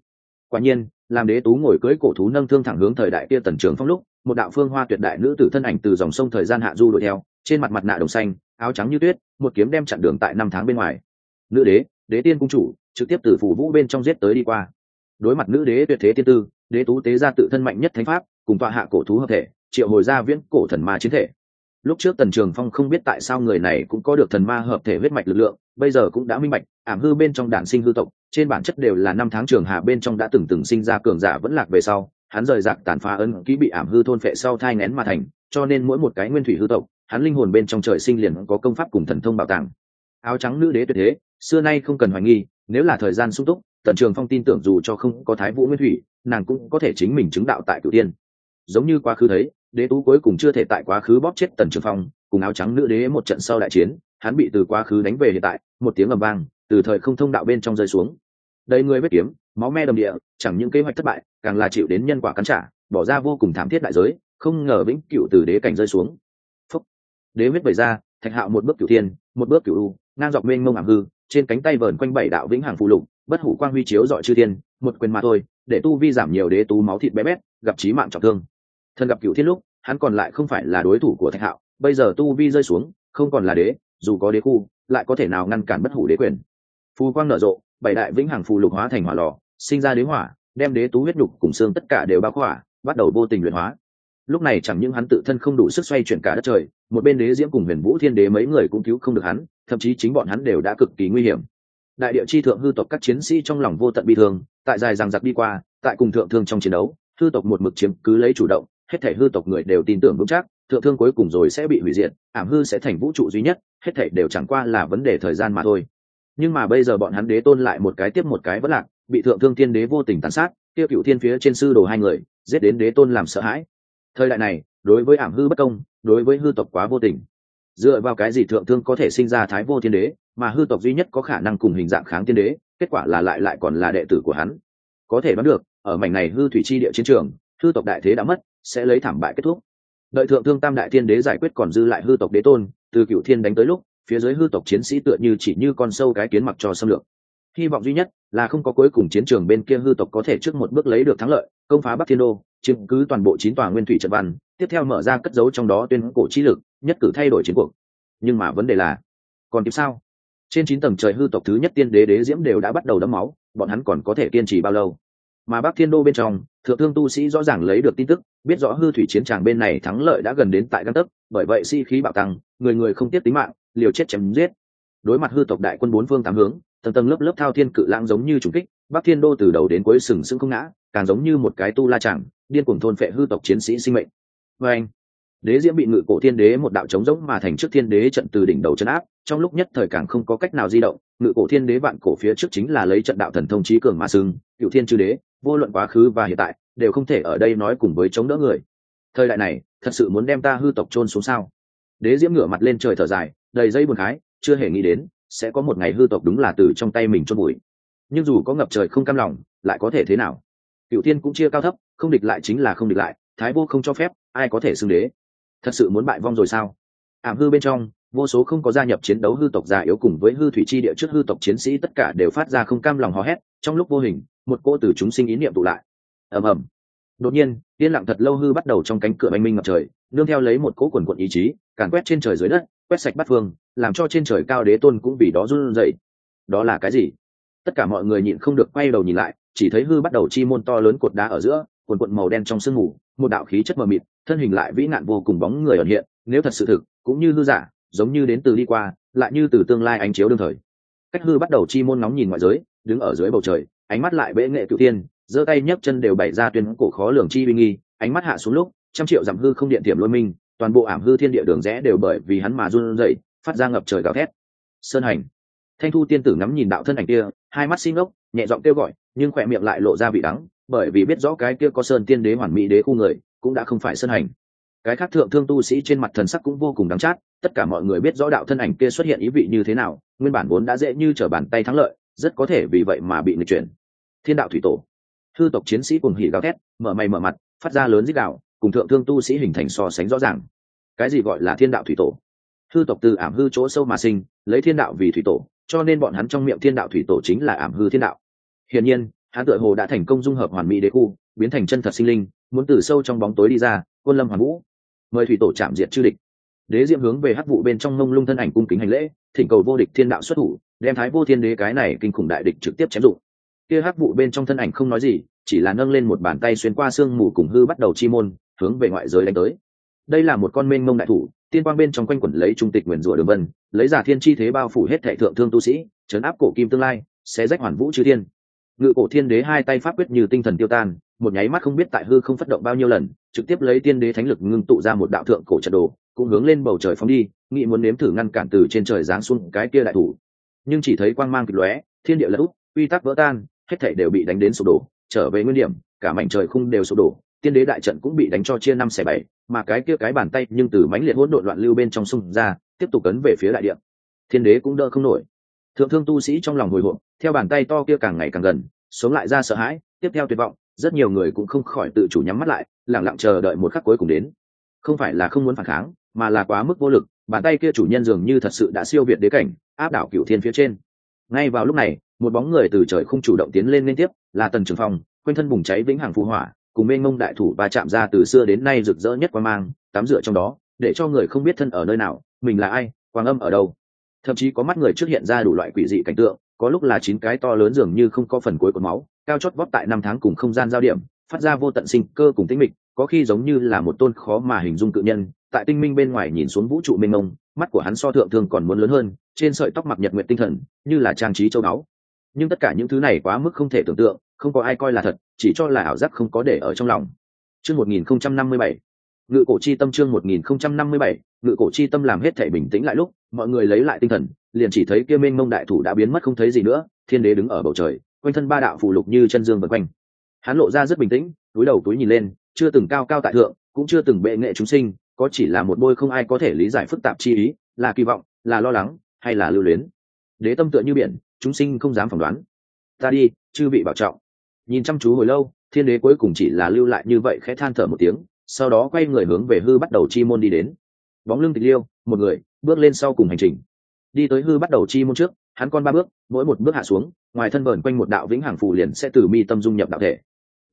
Quả nhiên, làm đế tú ngồi cưới cổ thú nâng thương thẳng hướng thời đại kia tần trường phong lúc, một đạo phương hoa tuyệt đại nữ tử thân ảnh từ dòng sông thời gian hạ du đuổi theo, trên mặt mặt nạ đồng xanh, áo trắng như tuyết, một kiếm đem chặn đường tại năm tháng bên ngoài nữ đế đế tiên cung chủ, trực tiếp từ phủ vũ bên trong giết tới đi qua. Đối mặt nữ đế tuyệt thế tiên tư, đế tú tế ra tự thân mạnh nhất thánh pháp, cùng tọa hạ cổ thú hợp thể, triệu hồi ra viễn cổ thần ma chiến thể. Lúc trước tần trường phong không biết tại sao người này cũng có được thần ma hợp thể huyết mạch lực lượng, bây giờ cũng đã minh bạch, ảm hư bên trong đản sinh hư tộc, trên bản chất đều là năm tháng trường hạ bên trong đã từng từng sinh ra cường giả vẫn lạc về sau, hắn rời rạc tàn phá ân ký bị ảm hư thôn phệ sau thai ngén mà thành, cho nên mỗi một cái nguyên thủy hư tộc, hắn linh hồn bên trong trời sinh liền có công pháp cùng thần thông bảo tàng. Áo trắng nữ đế tuyệt thế xưa nay không cần hoài nghi, nếu là thời gian sung túc, tần trường phong tin tưởng dù cho không có thái vũ nguyên thủy, nàng cũng có thể chính mình chứng đạo tại cửu tiên giống như quá khứ thấy, đế tú cuối cùng chưa thể tại quá khứ bóp chết tần trường phong, cùng áo trắng nữ đế một trận sau đại chiến, hắn bị từ quá khứ đánh về hiện tại, một tiếng ầm vang, từ thời không thông đạo bên trong rơi xuống. Đầy người vết kiếm, máu me đầm địa, chẳng những kế hoạch thất bại, càng là chịu đến nhân quả cắn trả, bỏ ra vô cùng thảm thiết đại giới, không ngờ vĩnh cựu từ đế cảnh rơi xuống. Phúc. đế huyết vẩy ra, thạch hạo một bước cửu thiên, một bước cửu u, ngang dọc mênh mông ảm hư trên cánh tay vờn quanh bảy đạo vĩnh hằng phù lục, bất hủ quang huy chiếu dọi chư thiên, một quyền mà thôi, để tu vi giảm nhiều đế tú máu thịt bé bét, gặp trí mạng trọng thương. Thần gặp cửu thiên lúc, hắn còn lại không phải là đối thủ của thạch hạo, bây giờ tu vi rơi xuống, không còn là đế, dù có đế khu, lại có thể nào ngăn cản bất hủ đế quyền. Phù quang nở rộ, bảy đại vĩnh hằng phù lục hóa thành hỏa lò, sinh ra đế hỏa, đem đế tú huyết nhục cùng xương tất cả đều bao khỏa, bắt đầu vô tình luyện hóa. Lúc này chẳng những hắn tự thân không đủ sức xoay chuyển cả đất trời một bên đế diễm cùng huyền vũ thiên đế mấy người cũng cứu không được hắn, thậm chí chính bọn hắn đều đã cực kỳ nguy hiểm. Đại địa chi thượng hư tộc các chiến sĩ trong lòng vô tận bi thương, tại dài rằng giặc đi qua, tại cùng thượng thương trong chiến đấu, hư tộc một mực chiếm cứ lấy chủ động, hết thể hư tộc người đều tin tưởng vững chắc, thượng thương cuối cùng rồi sẽ bị hủy diệt, ảm hư sẽ thành vũ trụ duy nhất, hết thể đều chẳng qua là vấn đề thời gian mà thôi. Nhưng mà bây giờ bọn hắn đế tôn lại một cái tiếp một cái vất lạc, bị thượng thương thiên đế vô tình tàn sát tiêu cựu thiên phía trên sư đồ hai người, giết đến đế tôn làm sợ hãi. Thời đại này đối với ảm hư bất công, đối với hư tộc quá vô tình. Dựa vào cái gì thượng thương có thể sinh ra thái vô thiên đế, mà hư tộc duy nhất có khả năng cùng hình dạng kháng thiên đế, kết quả là lại lại còn là đệ tử của hắn. Có thể đoán được, ở mảnh này hư thủy chi địa chiến trường, hư tộc đại thế đã mất, sẽ lấy thảm bại kết thúc. Đợi thượng thương tam đại thiên đế giải quyết còn dư lại hư tộc đế tôn, từ cựu thiên đánh tới lúc, phía dưới hư tộc chiến sĩ tựa như chỉ như con sâu cái kiến mặc cho xâm lược. Hy vọng duy nhất là không có cuối cùng chiến trường bên kia hư tộc có thể trước một bước lấy được thắng lợi, công phá bắc thiên đô chiếm cứ toàn bộ chín tòa nguyên thủy trận văn, tiếp theo mở ra cất dấu trong đó tuyên cổ trí lực, nhất cử thay đổi chiến cuộc. Nhưng mà vấn đề là, còn tiếp sao? Trên chín tầng trời hư tộc thứ nhất tiên đế đế diễm đều đã bắt đầu đấm máu, bọn hắn còn có thể kiên trì bao lâu? Mà bắc thiên đô bên trong, thượng thương tu sĩ rõ ràng lấy được tin tức, biết rõ hư thủy chiến tràng bên này thắng lợi đã gần đến tại găng tấc, bởi vậy sĩ、si、khí bạo tăng, người người không tiếp tính mạng, liều chết chém giết. Đối mặt hư tộc đại quân bốn phương tám hướng, tầng tầng lớp lớp thao thiên cự lãng giống như trùng kích, bắc thiên đô từ đầu đến cuối sừng sững không ngã, càng giống như một cái tu la chẳng điên cuồng thôn phệ hư tộc chiến sĩ sinh mệnh. Vê anh, đế diễm bị ngự cổ thiên đế một đạo trống rỗng mà thành trước thiên đế trận từ đỉnh đầu chân áp, trong lúc nhất thời càng không có cách nào di động, ngự cổ thiên đế vạn cổ phía trước chính là lấy trận đạo thần thông trí cường mà sưng cựu thiên chư đế, vô luận quá khứ và hiện tại, đều không thể ở đây nói cùng với chống đỡ người. Thời đại này, thật sự muốn đem ta hư tộc chôn xuống sao? Đế diễm ngửa mặt lên trời thở dài, đầy dây buồn khái, chưa hề nghĩ đến, sẽ có một ngày hư tộc đúng là từ trong tay mình chôn bụi. Nhưng dù có ngập trời không cam lòng, lại có thể thế nào? Cựu thiên cũng chia cao thấp, không địch lại chính là không địch lại, thái vô không cho phép, ai có thể xưng đế? Thật sự muốn bại vong rồi sao? Ảm hư bên trong, vô số không có gia nhập chiến đấu hư tộc già yếu cùng với hư thủy chi địa trước hư tộc chiến sĩ tất cả đều phát ra không cam lòng hò hét, trong lúc vô hình, một cô từ chúng sinh ý niệm tụ lại. Ầm ầm. Đột nhiên, yên lặng thật lâu hư bắt đầu trong cánh cửa bánh minh ngập trời, nương theo lấy một cỗ quần quận ý chí, càn quét trên trời dưới đất, quét sạch bắt phương, làm cho trên trời cao đế tôn cũng vì đó run rẩy. Đó là cái gì? Tất cả mọi người nhịn không được quay đầu nhìn lại, chỉ thấy hư bắt đầu chi môn to lớn cột đá ở giữa cuộn cuộn màu đen trong sương mù, một đạo khí chất mờ mịt, thân hình lại vĩ nạn vô cùng bóng người ẩn hiện, nếu thật sự thực, cũng như hư giả, giống như đến từ đi qua, lại như từ tương lai ánh chiếu đương thời. Cách hư bắt đầu chi môn nóng nhìn ngoại giới, đứng ở dưới bầu trời, ánh mắt lại bệ nghệ cựu tiên giơ tay nhấc chân đều bày ra tuyên cổ khó lường chi uy nghi, ánh mắt hạ xuống lúc, trăm triệu dặm hư không điện tiềm lôi minh, toàn bộ ảm hư thiên địa đường rẽ đều bởi vì hắn mà run rẩy, phát ra ngập trời gào thét. Sơn hành. Thanh thu tiên tử ngắm nhìn đạo thân ảnh kia hai mắt xin ngốc, nhẹ giọng kêu gọi, nhưng khỏe miệng lại lộ ra vị đắng, bởi vì biết rõ cái kia có sơn tiên đế hoàn mỹ đế khu người, cũng đã không phải sơn hành. Cái khác thượng thương tu sĩ trên mặt thần sắc cũng vô cùng đắng chát, tất cả mọi người biết rõ đạo thân ảnh kia xuất hiện ý vị như thế nào, nguyên bản vốn đã dễ như trở bàn tay thắng lợi, rất có thể vì vậy mà bị nghịch chuyển. Thiên đạo thủy tổ. Thư tộc chiến sĩ cùng hỉ gào thét, mở mày mở mặt, phát ra lớn dích đạo cùng thượng thương tu sĩ hình thành so sánh rõ ràng. Cái gì gọi là thiên đạo thủy tổ? Hư tộc từ ảm hư chỗ sâu mà sinh, lấy thiên đạo vì thủy tổ cho nên bọn hắn trong miệng thiên đạo thủy tổ chính là ảm hư thiên đạo. Hiển nhiên, hắn tựa hồ đã thành công dung hợp hoàn mỹ đế khu, biến thành chân thật sinh linh, muốn từ sâu trong bóng tối đi ra, quân lâm hoàn vũ. Mời thủy tổ chạm diệt chư địch. Đế diệm hướng về hắc vụ bên trong mông lung thân ảnh cung kính hành lễ, thỉnh cầu vô địch thiên đạo xuất thủ, đem thái vô thiên đế cái này kinh khủng đại địch trực tiếp chém dụng. Kia hắc vụ bên trong thân ảnh không nói gì, chỉ là nâng lên một bàn tay xuyên qua xương mù cùng hư bắt đầu chi môn, hướng về ngoại giới đánh tới. Đây là một con mênh mông đại thủ tiên quang bên trong quanh quẩn lấy trung tịch nguyền rủa đường vân, lấy giả thiên chi thế bao phủ hết thệ thượng thương tu sĩ chấn áp cổ kim tương lai sẽ rách hoàn vũ chư thiên. Ngự cổ thiên đế hai tay pháp quyết như tinh thần tiêu tan, một nháy mắt không biết tại hư không phát động bao nhiêu lần, trực tiếp lấy tiên đế thánh lực ngưng tụ ra một đạo thượng cổ trận đồ, cũng hướng lên bầu trời phóng đi, nghị muốn nếm thử ngăn cản từ trên trời giáng xuống cái kia đại thủ. Nhưng chỉ thấy quang mang kịch lóe, thiên địa lật úp quy tắc vỡ tan, hết thảy đều bị đánh đến sụp đổ, trở về nguyên điểm, cả mảnh trời khung đều sụp đổ tiên đế đại trận cũng bị đánh cho chia năm xẻ bảy, mà cái kia cái bàn tay nhưng từ mánh liệt hỗn độn loạn lưu bên trong sông ra, tiếp tục cấn về phía đại địa. Thiên đế cũng đỡ không nổi. Thượng thương tu sĩ trong lòng hồi hộp, theo bàn tay to kia càng ngày càng gần, sống lại ra sợ hãi, tiếp theo tuyệt vọng, rất nhiều người cũng không khỏi tự chủ nhắm mắt lại lẳng lặng chờ đợi một khắc cuối cùng đến. Không phải là không muốn phản kháng, mà là quá mức vô lực, bàn tay kia chủ nhân dường như thật sự đã siêu việt đế cảnh, áp đảo cựu thiên phía trên. Ngay vào lúc này, một bóng người từ trời không chủ động tiến lên liên tiếp, là tần trường phong, quanh thân bùng cháy vĩnh hằng phù hỏa cùng mênh mông đại thủ và chạm ra từ xưa đến nay rực rỡ nhất qua mang, tắm rửa trong đó, để cho người không biết thân ở nơi nào, mình là ai, quang âm ở đâu. Thậm chí có mắt người trước hiện ra đủ loại quỷ dị cảnh tượng, có lúc là chín cái to lớn dường như không có phần cuối của máu, cao chót vót tại năm tháng cùng không gian giao điểm, phát ra vô tận sinh cơ cùng tĩnh mịch, có khi giống như là một tôn khó mà hình dung cự nhân, tại tinh minh bên ngoài nhìn xuống vũ trụ mênh mông, mắt của hắn so thượng thường còn muốn lớn hơn, trên sợi tóc mặc nhật nguyện tinh thần, như là trang trí châu báu. Nhưng tất cả những thứ này quá mức không thể tưởng tượng không có ai coi là thật, chỉ cho là ảo giác không có để ở trong lòng. Chương một nghìn không trăm năm mươi bảy. Ngự cổ chi tâm chương một nghìn không trăm năm mươi bảy. Ngự cổ chi tâm làm hết thể bình tĩnh lại lúc, mọi người lấy lại tinh thần, liền chỉ thấy kia mênh mông đại thủ đã biến mất không thấy gì nữa, thiên đế đứng ở bầu trời, quanh thân ba đạo phù lục như chân dương vân quanh. Hắn lộ ra rất bình tĩnh, túi đầu túi nhìn lên, chưa từng cao cao tại thượng, cũng chưa từng bệ nghệ chúng sinh, có chỉ là một bôi không ai có thể lý giải phức tạp chi ý, là kỳ vọng, là lo lắng, hay là lưu luyến. Đế tâm tựa như biển, chúng sinh không dám phỏng đoán. Ta đi, chư bị bảo trọng nhìn chăm chú hồi lâu, thiên đế cuối cùng chỉ là lưu lại như vậy khẽ than thở một tiếng, sau đó quay người hướng về hư bắt đầu chi môn đi đến. Bóng lưng tịch liêu, một người, bước lên sau cùng hành trình. Đi tới hư bắt đầu chi môn trước, hắn con ba bước, mỗi một bước hạ xuống, ngoài thân vờn quanh một đạo vĩnh hằng phù liền sẽ từ mi tâm dung nhập đạo thể.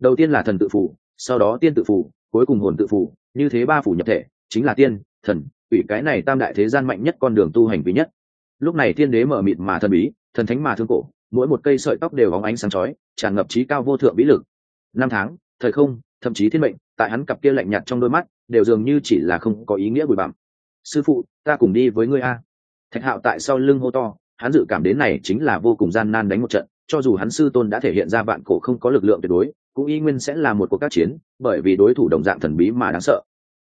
Đầu tiên là thần tự phù, sau đó tiên tự phù, cuối cùng hồn tự phù, như thế ba phù nhập thể, chính là tiên, thần ủy cái này tam đại thế gian mạnh nhất con đường tu hành quý nhất. Lúc này thiên đế mở mịt mà thần bí, thần thánh mà thương cổ mỗi một cây sợi tóc đều óng ánh sáng chói, tràn ngập trí cao vô thượng vĩ lực. Năm tháng, thời không, thậm chí thiên mệnh, tại hắn cặp kia lạnh nhạt trong đôi mắt, đều dường như chỉ là không có ý nghĩa bụi bặm. Sư phụ, ta cùng đi với ngươi a. Thạch hạo tại sau lưng hô to, hắn dự cảm đến này chính là vô cùng gian nan đánh một trận, cho dù hắn sư tôn đã thể hiện ra vạn cổ không có lực lượng tuyệt đối, cũng y nguyên sẽ là một cuộc các chiến, bởi vì đối thủ đồng dạng thần bí mà đáng sợ.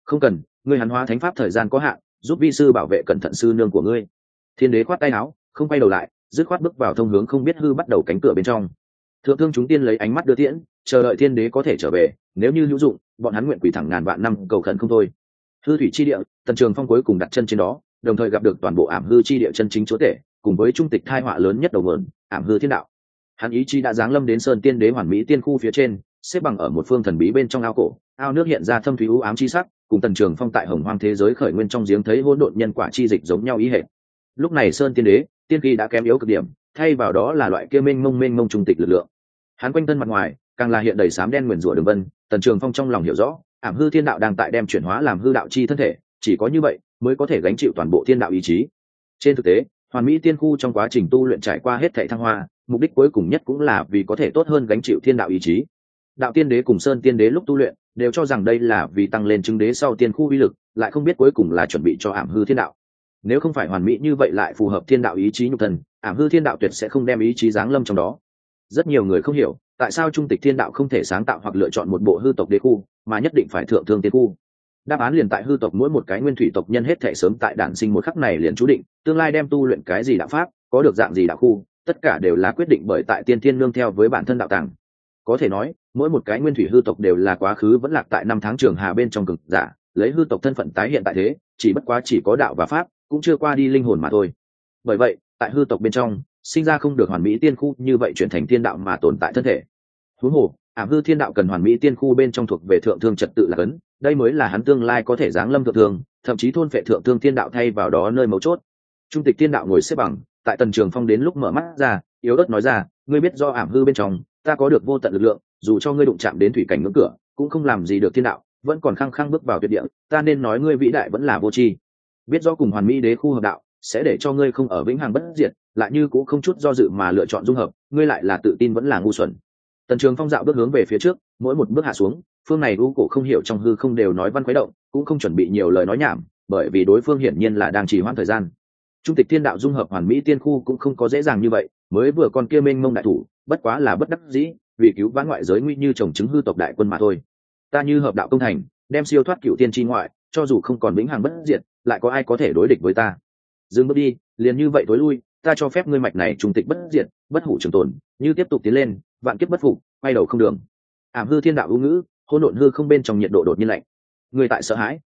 Không cần, ngươi hắn hóa thánh pháp thời gian có hạn, giúp vi sư bảo vệ cẩn thận sư nương của ngươi. Thiên đế khoát tay áo, không quay đầu lại dứt khoát bước vào thông hướng không biết hư bắt đầu cánh cửa bên trong. Thượng thương chúng tiên lấy ánh mắt đưa tiễn, chờ đợi thiên đế có thể trở về, nếu như hữu dụng, bọn hắn nguyện quỷ thẳng ngàn vạn năm cầu khẩn không thôi. Hư thủy chi địa, tần trường phong cuối cùng đặt chân trên đó, đồng thời gặp được toàn bộ ảm hư chi địa chân chính chúa tể, cùng với trung tịch thai họa lớn nhất đầu mượn ảm hư thiên đạo. Hắn ý chi đã giáng lâm đến sơn tiên đế hoàn mỹ tiên khu phía trên, xếp bằng ở một phương thần bí bên trong ao cổ, ao nước hiện ra thâm thúy u ám chi sắc, cùng tần trường phong tại hồng hoang thế giới khởi nguyên trong giếng thấy hỗn độn nhân quả chi dịch giống nhau ý hệ lúc này sơn tiên đế tiên khí đã kém yếu cực điểm, thay vào đó là loại kia mênh mông mênh mông trung tịch lực lượng. Hắn quanh thân mặt ngoài, càng là hiện đầy sám đen nguyền rủa đường vân, tần trường phong trong lòng hiểu rõ, ảm hư thiên đạo đang tại đem chuyển hóa làm hư đạo chi thân thể, chỉ có như vậy mới có thể gánh chịu toàn bộ thiên đạo ý chí. Trên thực tế, hoàn mỹ tiên khu trong quá trình tu luyện trải qua hết thệ thăng hoa, mục đích cuối cùng nhất cũng là vì có thể tốt hơn gánh chịu thiên đạo ý chí. Đạo tiên đế cùng sơn tiên đế lúc tu luyện, đều cho rằng đây là vì tăng lên chứng đế sau tiên khu uy lực, lại không biết cuối cùng là chuẩn bị cho ảm hư thiên đạo nếu không phải hoàn mỹ như vậy lại phù hợp thiên đạo ý chí nhục thần ảm hư thiên đạo tuyệt sẽ không đem ý chí giáng lâm trong đó. Rất nhiều người không hiểu, tại sao trung tịch thiên đạo không thể sáng tạo hoặc lựa chọn một bộ hư tộc đế khu, mà nhất định phải thượng thương tiên khu. Đáp án liền tại hư tộc mỗi một cái nguyên thủy tộc nhân hết thể sớm tại đản sinh một khắc này liền chú định, tương lai đem tu luyện cái gì đạo pháp, có được dạng gì đạo khu, tất cả đều là quyết định bởi tại tiên thiên nương theo với bản thân đạo tàng. Có thể nói, mỗi một cái nguyên thủy hư tộc đều là quá khứ vẫn lạc tại năm tháng trường hà bên trong cực giả, lấy hư tộc thân phận tái hiện tại thế, chỉ bất quá chỉ có đạo và pháp cũng chưa qua đi linh hồn mà thôi. Bởi vậy, tại hư tộc bên trong, sinh ra không được hoàn mỹ tiên khu như vậy chuyển thành thiên đạo mà tồn tại thân thể. Huống hồ, ảm hư thiên đạo cần hoàn mỹ tiên khu bên trong thuộc về thượng thương trật tự là cấn, đây mới là hắn tương lai có thể giáng lâm thượng thương, thậm chí thôn phệ thượng thương thiên đạo thay vào đó nơi mấu chốt. Trung tịch thiên đạo ngồi xếp bằng, tại tần trường phong đến lúc mở mắt ra, yếu ớt nói ra, ngươi biết do ảm hư bên trong, ta có được vô tận lực lượng, dù cho ngươi đụng chạm đến thủy cảnh ngưỡng cửa, cũng không làm gì được thiên đạo, vẫn còn khăng khăng bước vào tuyệt địa, ta nên nói ngươi vĩ đại vẫn là vô tri biết do cùng hoàn mỹ đế khu hợp đạo, sẽ để cho ngươi không ở vĩnh hằng bất diệt, lại như cũng không chút do dự mà lựa chọn dung hợp, ngươi lại là tự tin vẫn là ngu xuẩn. Tần trường phong dạo bước hướng về phía trước, mỗi một bước hạ xuống, phương này u cổ không hiểu trong hư không đều nói văn khuấy động, cũng không chuẩn bị nhiều lời nói nhảm, bởi vì đối phương hiển nhiên là đang trì hoãn thời gian. Trung tịch thiên đạo dung hợp hoàn mỹ tiên khu cũng không có dễ dàng như vậy, mới vừa con kia mênh mông đại thủ, bất quá là bất đắc dĩ, vì cứu vãn ngoại giới nguy như trồng chứng hư tộc đại quân mà thôi. Ta như hợp đạo công thành, đem siêu thoát cựu tiên tri ngoại, cho dù không còn vĩnh hằng bất diệt lại có ai có thể đối địch với ta? Dừng bước đi, liền như vậy tối lui, ta cho phép ngươi mạch này trùng tịch bất diệt, bất hủ trường tồn, như tiếp tục tiến lên, vạn kiếp bất phục, quay đầu không đường. Ảm hư thiên đạo ưu ngữ, hỗn độn hư không bên trong nhiệt độ đột nhiên lạnh. Người tại sợ hãi.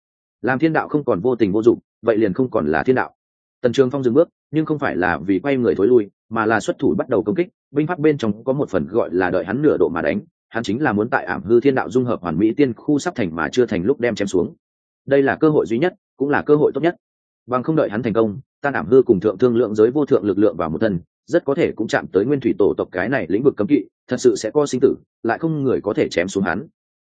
Làm thiên đạo không còn vô tình vô dụng, vậy liền không còn là thiên đạo. Tần trường phong dừng bước, nhưng không phải là vì quay người thối lui, mà là xuất thủ bắt đầu công kích. Binh pháp bên trong có một phần gọi là đợi hắn nửa độ mà đánh, hắn chính là muốn tại ảm hư thiên đạo dung hợp hoàn mỹ tiên khu sắp thành mà chưa thành lúc đem chém xuống. Đây là cơ hội duy nhất cũng là cơ hội tốt nhất. Bằng không đợi hắn thành công, tan ảm hư cùng thượng thương lượng giới vô thượng lực lượng vào một thân, rất có thể cũng chạm tới nguyên thủy tổ tộc cái này lĩnh vực cấm kỵ, thật sự sẽ co sinh tử, lại không người có thể chém xuống hắn.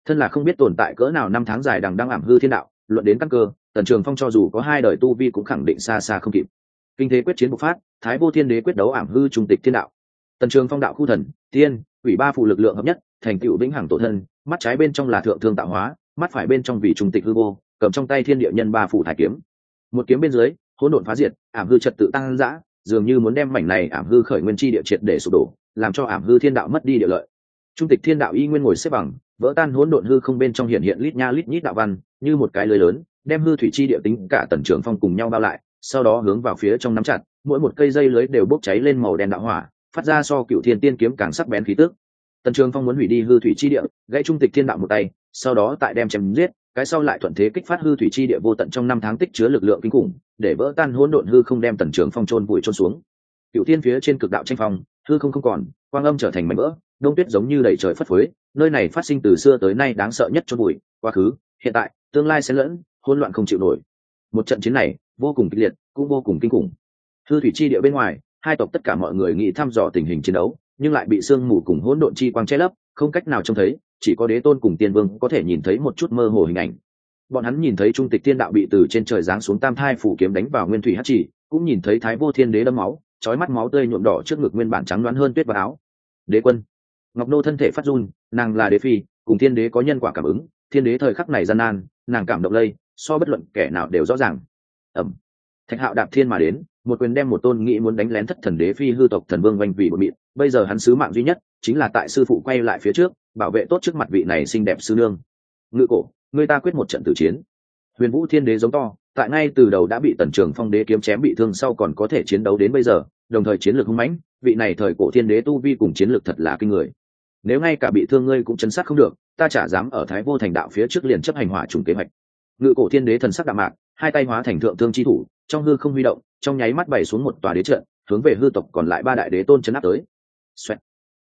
Thân là không biết tồn tại cỡ nào năm tháng dài đằng đang ảm hư thiên đạo, luận đến căn cơ, tần trường phong cho dù có hai đời tu vi cũng khẳng định xa xa không kịp. Kinh thế quyết chiến bộc phát, thái vô thiên đế quyết đấu ảm hư trung tịch thiên đạo. Tần trường phong đạo khu thần tiên ủy ba phụ lực lượng hợp nhất, thành tựu vĩnh hằng tổ thân, mắt trái bên trong là thượng thương tạo hóa, mắt phải bên trong vì trung tịch hư vô cầm trong tay thiên địa nhân ba phủ thái kiếm. Một kiếm bên dưới, hỗn độn phá diệt, ảm hư trật tự tăng dã, dường như muốn đem mảnh này ảm hư khởi nguyên chi địa triệt để sụp đổ, làm cho ảm hư thiên đạo mất đi địa lợi. Trung tịch thiên đạo y nguyên ngồi xếp bằng, vỡ tan hỗn độn hư không bên trong hiện hiện lít nha lít nhít đạo văn, như một cái lưới lớn, đem hư thủy chi địa tính cả tần trưởng phong cùng nhau bao lại, sau đó hướng vào phía trong nắm chặt, mỗi một cây dây lưới đều bốc cháy lên màu đen đạo hỏa, phát ra so cựu thiên tiên kiếm càng sắc bén khí tức. Tần trường phong muốn hủy đi hư thủy chi địa, gãy trung tịch thiên đạo một tay, sau đó tại đem chém giết cái sau lại thuận thế kích phát hư thủy chi địa vô tận trong năm tháng tích chứa lực lượng kinh khủng, để vỡ tan hỗn độn hư không đem tần trường phong trôn vùi trôn xuống. Cựu thiên phía trên cực đạo tranh phong, hư không không còn, quang âm trở thành mảnh vỡ, đông tuyết giống như đầy trời phất phới, nơi này phát sinh từ xưa tới nay đáng sợ nhất trôn bụi quá khứ, hiện tại, tương lai sẽ lẫn, hỗn loạn không chịu nổi. Một trận chiến này, vô cùng kịch liệt, cũng vô cùng kinh khủng. Hư thủy chi địa bên ngoài, hai tộc tất cả mọi người nghĩ thăm dò tình hình chiến đấu, nhưng lại bị sương mù cùng hỗn độn chi quang che lấp, không cách nào trông thấy chỉ có đế tôn cùng tiên vương có thể nhìn thấy một chút mơ hồ hình ảnh. Bọn hắn nhìn thấy trung tịch tiên đạo bị từ trên trời giáng xuống tam thai phủ kiếm đánh vào nguyên thủy hát chỉ, cũng nhìn thấy thái vô thiên đế đâm máu, trói mắt máu tươi nhuộm đỏ trước ngực nguyên bản trắng đoán hơn tuyết và áo. Đế quân. Ngọc nô thân thể phát run, nàng là đế phi, cùng thiên đế có nhân quả cảm ứng, thiên đế thời khắc này gian nan, nàng cảm động lây, so bất luận kẻ nào đều rõ ràng. Ẩm. Thạch hạo đạp thiên mà đến, một quyền đem một tôn nghĩ muốn đánh lén thất thần đế phi hư tộc thần vương vanh vì một mịn bây giờ hắn sứ mạng duy nhất, chính là tại sư phụ quay lại phía trước bảo vệ tốt trước mặt vị này xinh đẹp sư nương. Ngự cổ, người ta quyết một trận tử chiến. Huyền vũ thiên đế giống to, tại ngay từ đầu đã bị tần trường phong đế kiếm chém bị thương sau còn có thể chiến đấu đến bây giờ, đồng thời chiến lược hung mãnh, vị này thời cổ thiên đế tu vi cùng chiến lược thật là kinh người. Nếu ngay cả bị thương ngươi cũng chấn sát không được, ta chả dám ở thái vô thành đạo phía trước liền chấp hành hỏa trùng kế hoạch. Ngự cổ thiên đế thần sắc đạm mạc, hai tay hóa thành thượng thương chi thủ, trong hư không huy động, trong nháy mắt bày xuống một tòa đế trận, hướng về hư tộc còn lại ba đại đế tôn chấn áp tới. Xoẹt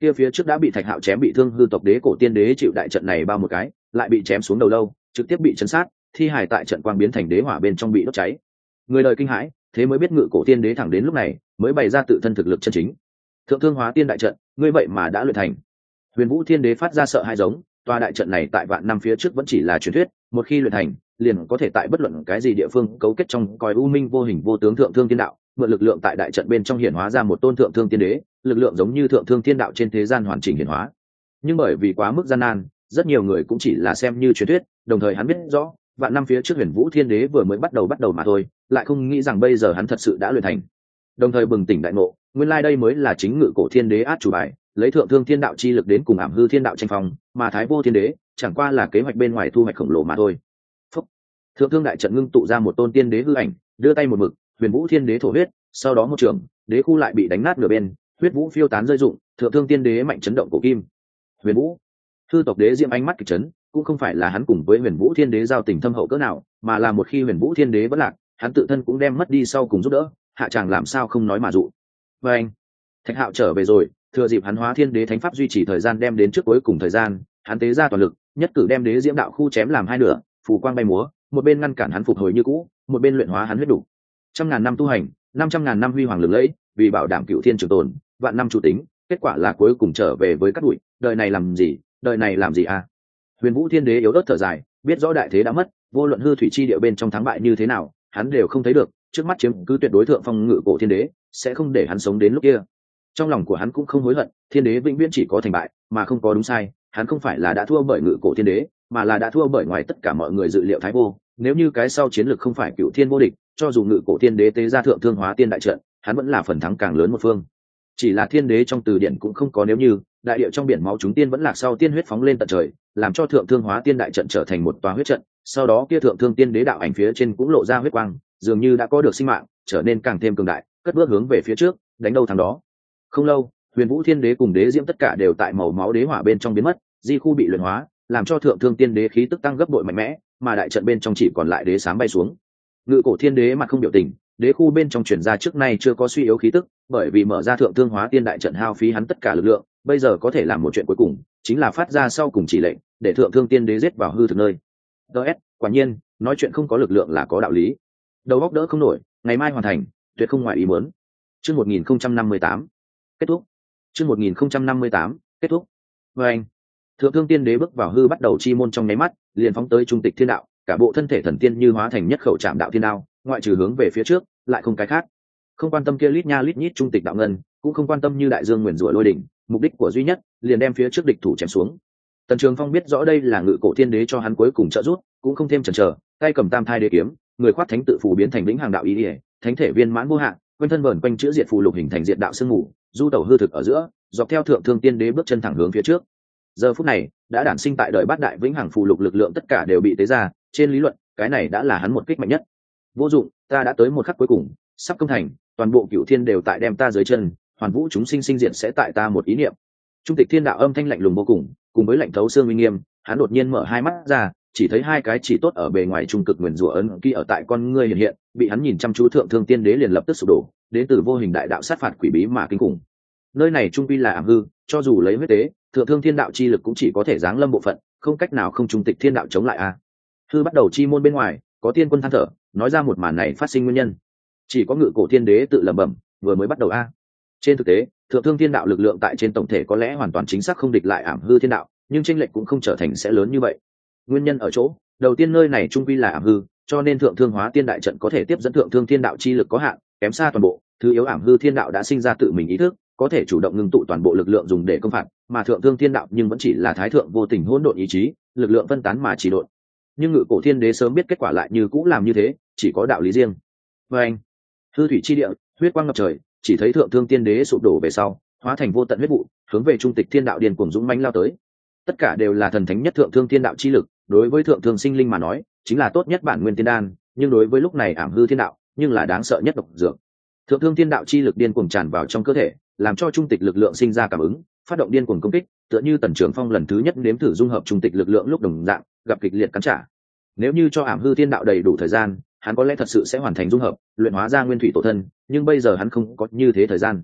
kia phía trước đã bị thạch hạo chém bị thương hư tộc đế cổ tiên đế chịu đại trận này bao một cái, lại bị chém xuống đầu lâu, trực tiếp bị chấn sát, thi hài tại trận quang biến thành đế hỏa bên trong bị đốt cháy. Người đời kinh hãi, thế mới biết ngự cổ tiên đế thẳng đến lúc này, mới bày ra tự thân thực lực chân chính. Thượng thương hóa tiên đại trận, ngươi vậy mà đã luyện thành. Huyền vũ thiên đế phát ra sợ hai giống, tòa đại trận này tại vạn năm phía trước vẫn chỉ là truyền thuyết, một khi luyện thành, liền có thể tại bất luận cái gì địa phương cấu kết trong coi u minh vô hình vô tướng thượng thương tiên đạo, mượn lực lượng tại đại trận bên trong hiển hóa ra một tôn thượng thương tiên đế lực lượng giống như thượng thương thiên đạo trên thế gian hoàn chỉnh hiển hóa. Nhưng bởi vì quá mức gian nan, rất nhiều người cũng chỉ là xem như truyền thuyết, đồng thời hắn biết rõ, vạn năm phía trước huyền vũ thiên đế vừa mới bắt đầu bắt đầu mà thôi, lại không nghĩ rằng bây giờ hắn thật sự đã luyện thành. Đồng thời bừng tỉnh đại ngộ, nguyên lai đây mới là chính ngự cổ thiên đế át chủ bài, lấy thượng thương thiên đạo chi lực đến cùng ảm hư thiên đạo tranh phong, mà thái vô thiên đế, chẳng qua là kế hoạch bên ngoài thu hoạch khổng lồ mà thôi. Phúc. thượng thương đại trận ngưng tụ ra một tôn tiên đế hư ảnh, đưa tay một mực, huyền vũ thiên đế thổ huyết, sau đó một trường, đế khu lại bị đánh nát nửa bên huyết vũ phiêu tán rơi dụng thượng thương tiên đế mạnh chấn động cổ kim. Huyền vũ. Thư tộc đế diễm ánh mắt kịch chấn, cũng không phải là hắn cùng với huyền vũ thiên đế giao tình thâm hậu cỡ nào, mà là một khi huyền vũ thiên đế vẫn lạc, hắn tự thân cũng đem mất đi sau cùng giúp đỡ, hạ chàng làm sao không nói mà dụ. Và anh, thạch hạo trở về rồi, thừa dịp hắn hóa thiên đế thánh pháp duy trì thời gian đem đến trước cuối cùng thời gian, hắn tế ra toàn lực, nhất cử đem đế diễm đạo khu chém làm hai nửa, phù quang bay múa, một bên ngăn cản hắn phục hồi như cũ, một bên luyện hóa hắn huyết đủ. Trăm ngàn năm tu hành, năm trăm ngàn năm huy hoàng lừng lẫy, vì bảo đảm cựu thiên trường tồn vạn năm chủ tính, kết quả là cuối cùng trở về với các bụi đời này làm gì, đời này làm gì à? Huyền vũ thiên đế yếu ớt thở dài, biết rõ đại thế đã mất, vô luận hư thủy chi địa bên trong thắng bại như thế nào, hắn đều không thấy được, trước mắt chiếm cứ tuyệt đối thượng phong ngự cổ thiên đế, sẽ không để hắn sống đến lúc kia. Trong lòng của hắn cũng không hối hận, thiên đế vĩnh viễn chỉ có thành bại, mà không có đúng sai, hắn không phải là đã thua bởi ngự cổ thiên đế, mà là đã thua bởi ngoài tất cả mọi người dự liệu thái vô. Nếu như cái sau chiến lược không phải cựu thiên vô địch, cho dù ngự cổ thiên đế tế ra thượng thương hóa tiên đại trận, hắn vẫn là phần thắng càng lớn một phương chỉ là thiên đế trong từ điển cũng không có nếu như, đại địa trong biển máu chúng tiên vẫn lạc sau tiên huyết phóng lên tận trời, làm cho thượng thương hóa tiên đại trận trở thành một tòa huyết trận, sau đó kia thượng thương tiên đế đạo ảnh phía trên cũng lộ ra huyết quang, dường như đã có được sinh mạng, trở nên càng thêm cường đại, cất bước hướng về phía trước, đánh đâu thằng đó. Không lâu, huyền vũ thiên đế cùng đế diễm tất cả đều tại màu máu đế hỏa bên trong biến mất, di khu bị luyện hóa, làm cho thượng thương tiên đế khí tức tăng gấp bội mạnh mẽ, mà đại trận bên trong chỉ còn lại đế sáng bay xuống. Ngự cổ thiên đế mặt không biểu tình đế khu bên trong chuyển ra trước nay chưa có suy yếu khí tức, bởi vì mở ra thượng thương hóa tiên đại trận hao phí hắn tất cả lực lượng, bây giờ có thể làm một chuyện cuối cùng, chính là phát ra sau cùng chỉ lệnh, để thượng thương tiên đế giết vào hư thực nơi. Ts quả nhiên, nói chuyện không có lực lượng là có đạo lý. Đầu góc đỡ không nổi, ngày mai hoàn thành, tuyệt không ngoài ý muốn. Chương một nghìn không trăm năm mươi tám, kết thúc. Chương một nghìn không trăm năm mươi tám, kết thúc. Vê anh, thượng thương tiên đế bước vào hư bắt đầu chi môn trong nháy mắt, liền phóng tới trung tịch thiên đạo, cả bộ thân thể thần tiên như hóa thành nhất khẩu trạm đạo thiên đao ngoại trừ hướng về phía trước, lại không cái khác. Không quan tâm kia lít nha lít nhít trung tịch đạo ngân, cũng không quan tâm như đại dương nguyền rủa lôi đỉnh, mục đích của duy nhất, liền đem phía trước địch thủ chém xuống. Tần trường phong biết rõ đây là ngự cổ thiên đế cho hắn cuối cùng trợ giúp, cũng không thêm chần chờ, tay cầm tam thai đế kiếm, người khoát thánh tự phù biến thành lĩnh hàng đạo ý ỉa thánh thể viên mãn vô hạn, quanh thân vờn quanh chữ diệt phù lục hình thành diện đạo sương mù, du tẩu hư thực ở giữa, dọc theo thượng thương tiên đế bước chân thẳng hướng phía trước. Giờ phút này, đã đản sinh tại đời bát đại vĩnh hằng phù lục lực lượng tất cả đều bị tế ra, trên lý luận, cái này đã là hắn một kích mạnh nhất vô dụng, ta đã tới một khắc cuối cùng, sắp công thành, toàn bộ cựu thiên đều tại đem ta dưới chân, hoàn vũ chúng sinh sinh diện sẽ tại ta một ý niệm. Trung tịch thiên đạo âm thanh lạnh lùng vô cùng cùng với lạnh thấu xương uy nghiêm, hắn đột nhiên mở hai mắt ra, chỉ thấy hai cái chỉ tốt ở bề ngoài trung cực nguyền rủa ấn ký ở tại con ngươi hiện hiện, bị hắn nhìn chăm chú thượng thương tiên đế liền lập tức sụp đổ đến từ vô hình đại đạo sát phạt quỷ bí mà kinh khủng. Nơi này trung quy là ảm hư, cho dù lấy huyết tế, thượng thương thiên đạo chi lực cũng chỉ có thể giáng lâm bộ phận, không cách nào không trung tịch thiên đạo chống lại a. Hư bắt đầu chi môn bên ngoài, có tiên quân than thở nói ra một màn này phát sinh nguyên nhân. Chỉ có ngự cổ thiên đế tự lẩm bẩm, vừa mới bắt đầu a. Trên thực tế, thượng thương thiên đạo lực lượng tại trên tổng thể có lẽ hoàn toàn chính xác không địch lại ảm hư thiên đạo, nhưng tranh lệch cũng không trở thành sẽ lớn như vậy. Nguyên nhân ở chỗ, đầu tiên nơi này trung quy là ảm hư, cho nên thượng thương hóa tiên đại trận có thể tiếp dẫn thượng thương thiên đạo chi lực có hạn, kém xa toàn bộ, thứ yếu ảm hư thiên đạo đã sinh ra tự mình ý thức, có thể chủ động ngưng tụ toàn bộ lực lượng dùng để công phạt, mà thượng thương thiên đạo nhưng vẫn chỉ là thái thượng vô tình hỗn độn ý chí, lực lượng phân tán mà chỉ độn. Nhưng ngự cổ thiên đế sớm biết kết quả lại như cũng làm như thế chỉ có đạo lý riêng. Vê anh, hư thủy chi địa, huyết quang ngập trời, chỉ thấy thượng thương tiên đế sụp đổ về sau, hóa thành vô tận huyết vụ, hướng về trung tịch thiên đạo điền cuồng dũng mãnh lao tới. Tất cả đều là thần thánh nhất thượng thương thiên đạo chi lực, đối với thượng thương sinh linh mà nói, chính là tốt nhất bản nguyên tiên đan, nhưng đối với lúc này ảm hư thiên đạo, nhưng là đáng sợ nhất độc dược. Thượng thương thiên đạo chi lực điên cuồng tràn vào trong cơ thể, làm cho trung tịch lực lượng sinh ra cảm ứng, phát động điên cuồng công kích, tựa như tần trường phong lần thứ nhất nếm thử dung hợp trung tịch lực lượng lúc đồng dạng, gặp kịch liệt cắn trả. Nếu như cho ảm hư thiên đạo đầy đủ thời gian hắn có lẽ thật sự sẽ hoàn thành dung hợp, luyện hóa ra nguyên thủy tổ thân, nhưng bây giờ hắn không có như thế thời gian.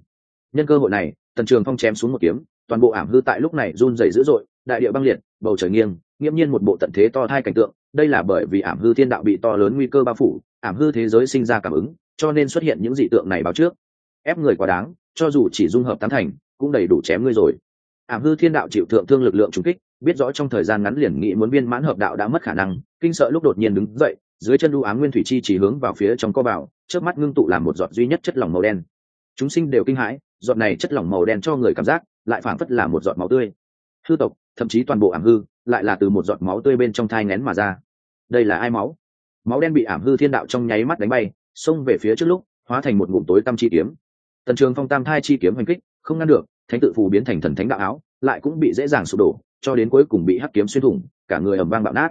Nhân cơ hội này, tần trường phong chém xuống một kiếm, toàn bộ ảm hư tại lúc này run rẩy dữ dội, đại địa băng liệt, bầu trời nghiêng, nghiễm nhiên một bộ tận thế to thai cảnh tượng, đây là bởi vì ảm hư thiên đạo bị to lớn nguy cơ bao phủ, ảm hư thế giới sinh ra cảm ứng, cho nên xuất hiện những dị tượng này báo trước. Ép người quá đáng, cho dù chỉ dung hợp tán thành, cũng đầy đủ chém ngươi rồi. Ảm hư thiên đạo chịu thượng thương lực lượng trùng kích, biết rõ trong thời gian ngắn liền nghĩ muốn viên mãn hợp đạo đã mất khả năng, kinh sợ lúc đột nhiên đứng dậy dưới chân đu ám nguyên thủy chi chỉ hướng vào phía trong co vào trước mắt ngưng tụ làm một giọt duy nhất chất lỏng màu đen. Chúng sinh đều kinh hãi, giọt này chất lỏng màu đen cho người cảm giác, lại phảng phất là một giọt máu tươi. Hư tộc, thậm chí toàn bộ ảm hư, lại là từ một giọt máu tươi bên trong thai ngén mà ra. Đây là ai máu? Máu đen bị ảm hư thiên đạo trong nháy mắt đánh bay, xông về phía trước lúc, hóa thành một ngụm tối tăm chi kiếm. Tần trường phong tam thai chi kiếm hành kích, không ngăn được, thánh tự phù biến thành thần thánh đạo áo, lại cũng bị dễ dàng sụp đổ, cho đến cuối cùng bị hắc kiếm xuyên thủng, cả người ầm vang bạo nát.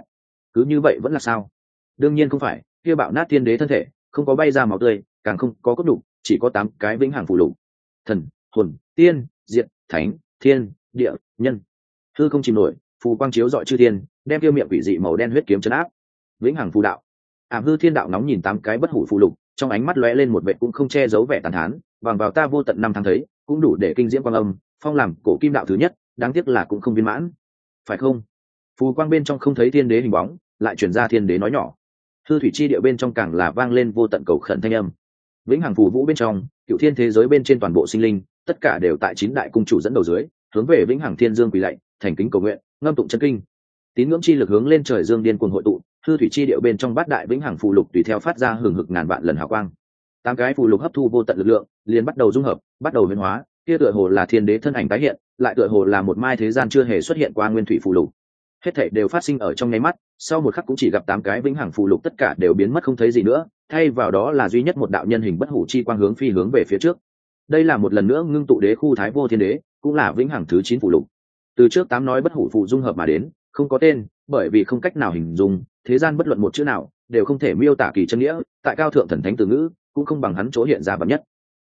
Cứ như vậy vẫn là sao? Đương nhiên không phải kia bạo nát thiên đế thân thể không có bay ra máu tươi càng không có cốt đục chỉ có tám cái vĩnh hằng phù lục. Thần hồn tiên diện, thánh thiên địa nhân. Thư không chìm nổi phù quang chiếu dọi chư thiên đem kia miệng quỷ dị màu đen huyết kiếm chấn áp. Vĩnh hằng phù đạo. Ảm hư thiên đạo nóng nhìn tám cái bất hủ phù lục trong ánh mắt lóe lên một vệ cũng không che giấu vẻ tàn thán bằng vào ta vô tận năm tháng thấy cũng đủ để kinh diễm quang âm phong làm cổ kim đạo thứ nhất đáng tiếc là cũng không viên mãn. Phải không? Phù quang bên trong không thấy thiên đế hình bóng lại chuyển ra thiên đế nói nhỏ hư thủy chi địa bên trong càng là vang lên vô tận cầu khẩn thanh âm. Vĩnh hằng phù vũ bên trong, cựu thiên thế giới bên trên toàn bộ sinh linh, tất cả đều tại chín đại cung chủ dẫn đầu dưới, hướng về vĩnh hằng thiên dương quỳ lạy, thành kính cầu nguyện, ngâm tụng chân kinh. Tín ngưỡng chi lực hướng lên trời dương điên cuồng hội tụ, hư thủy chi điệu bên trong bát đại vĩnh hằng phù lục tùy theo phát ra hừng hực ngàn vạn lần hào quang. Tám cái phù lục hấp thu vô tận lực lượng, liền bắt đầu dung hợp, bắt đầu biến hóa, kia tựa hồ là thiên đế thân ảnh tái hiện, lại tựa hồ là một mai thế gian chưa hề xuất hiện qua nguyên thủy phù lục hết thảy đều phát sinh ở trong nháy mắt, sau một khắc cũng chỉ gặp tám cái vĩnh hằng phù lục tất cả đều biến mất không thấy gì nữa, thay vào đó là duy nhất một đạo nhân hình bất hủ chi quang hướng phi hướng về phía trước. Đây là một lần nữa ngưng tụ đế khu thái vô thiên đế, cũng là vĩnh hằng thứ chín phù lục. Từ trước tám nói bất hủ phụ dung hợp mà đến, không có tên, bởi vì không cách nào hình dung, thế gian bất luận một chữ nào, đều không thể miêu tả kỳ chân nghĩa, tại cao thượng thần thánh từ ngữ, cũng không bằng hắn chỗ hiện ra vật nhất.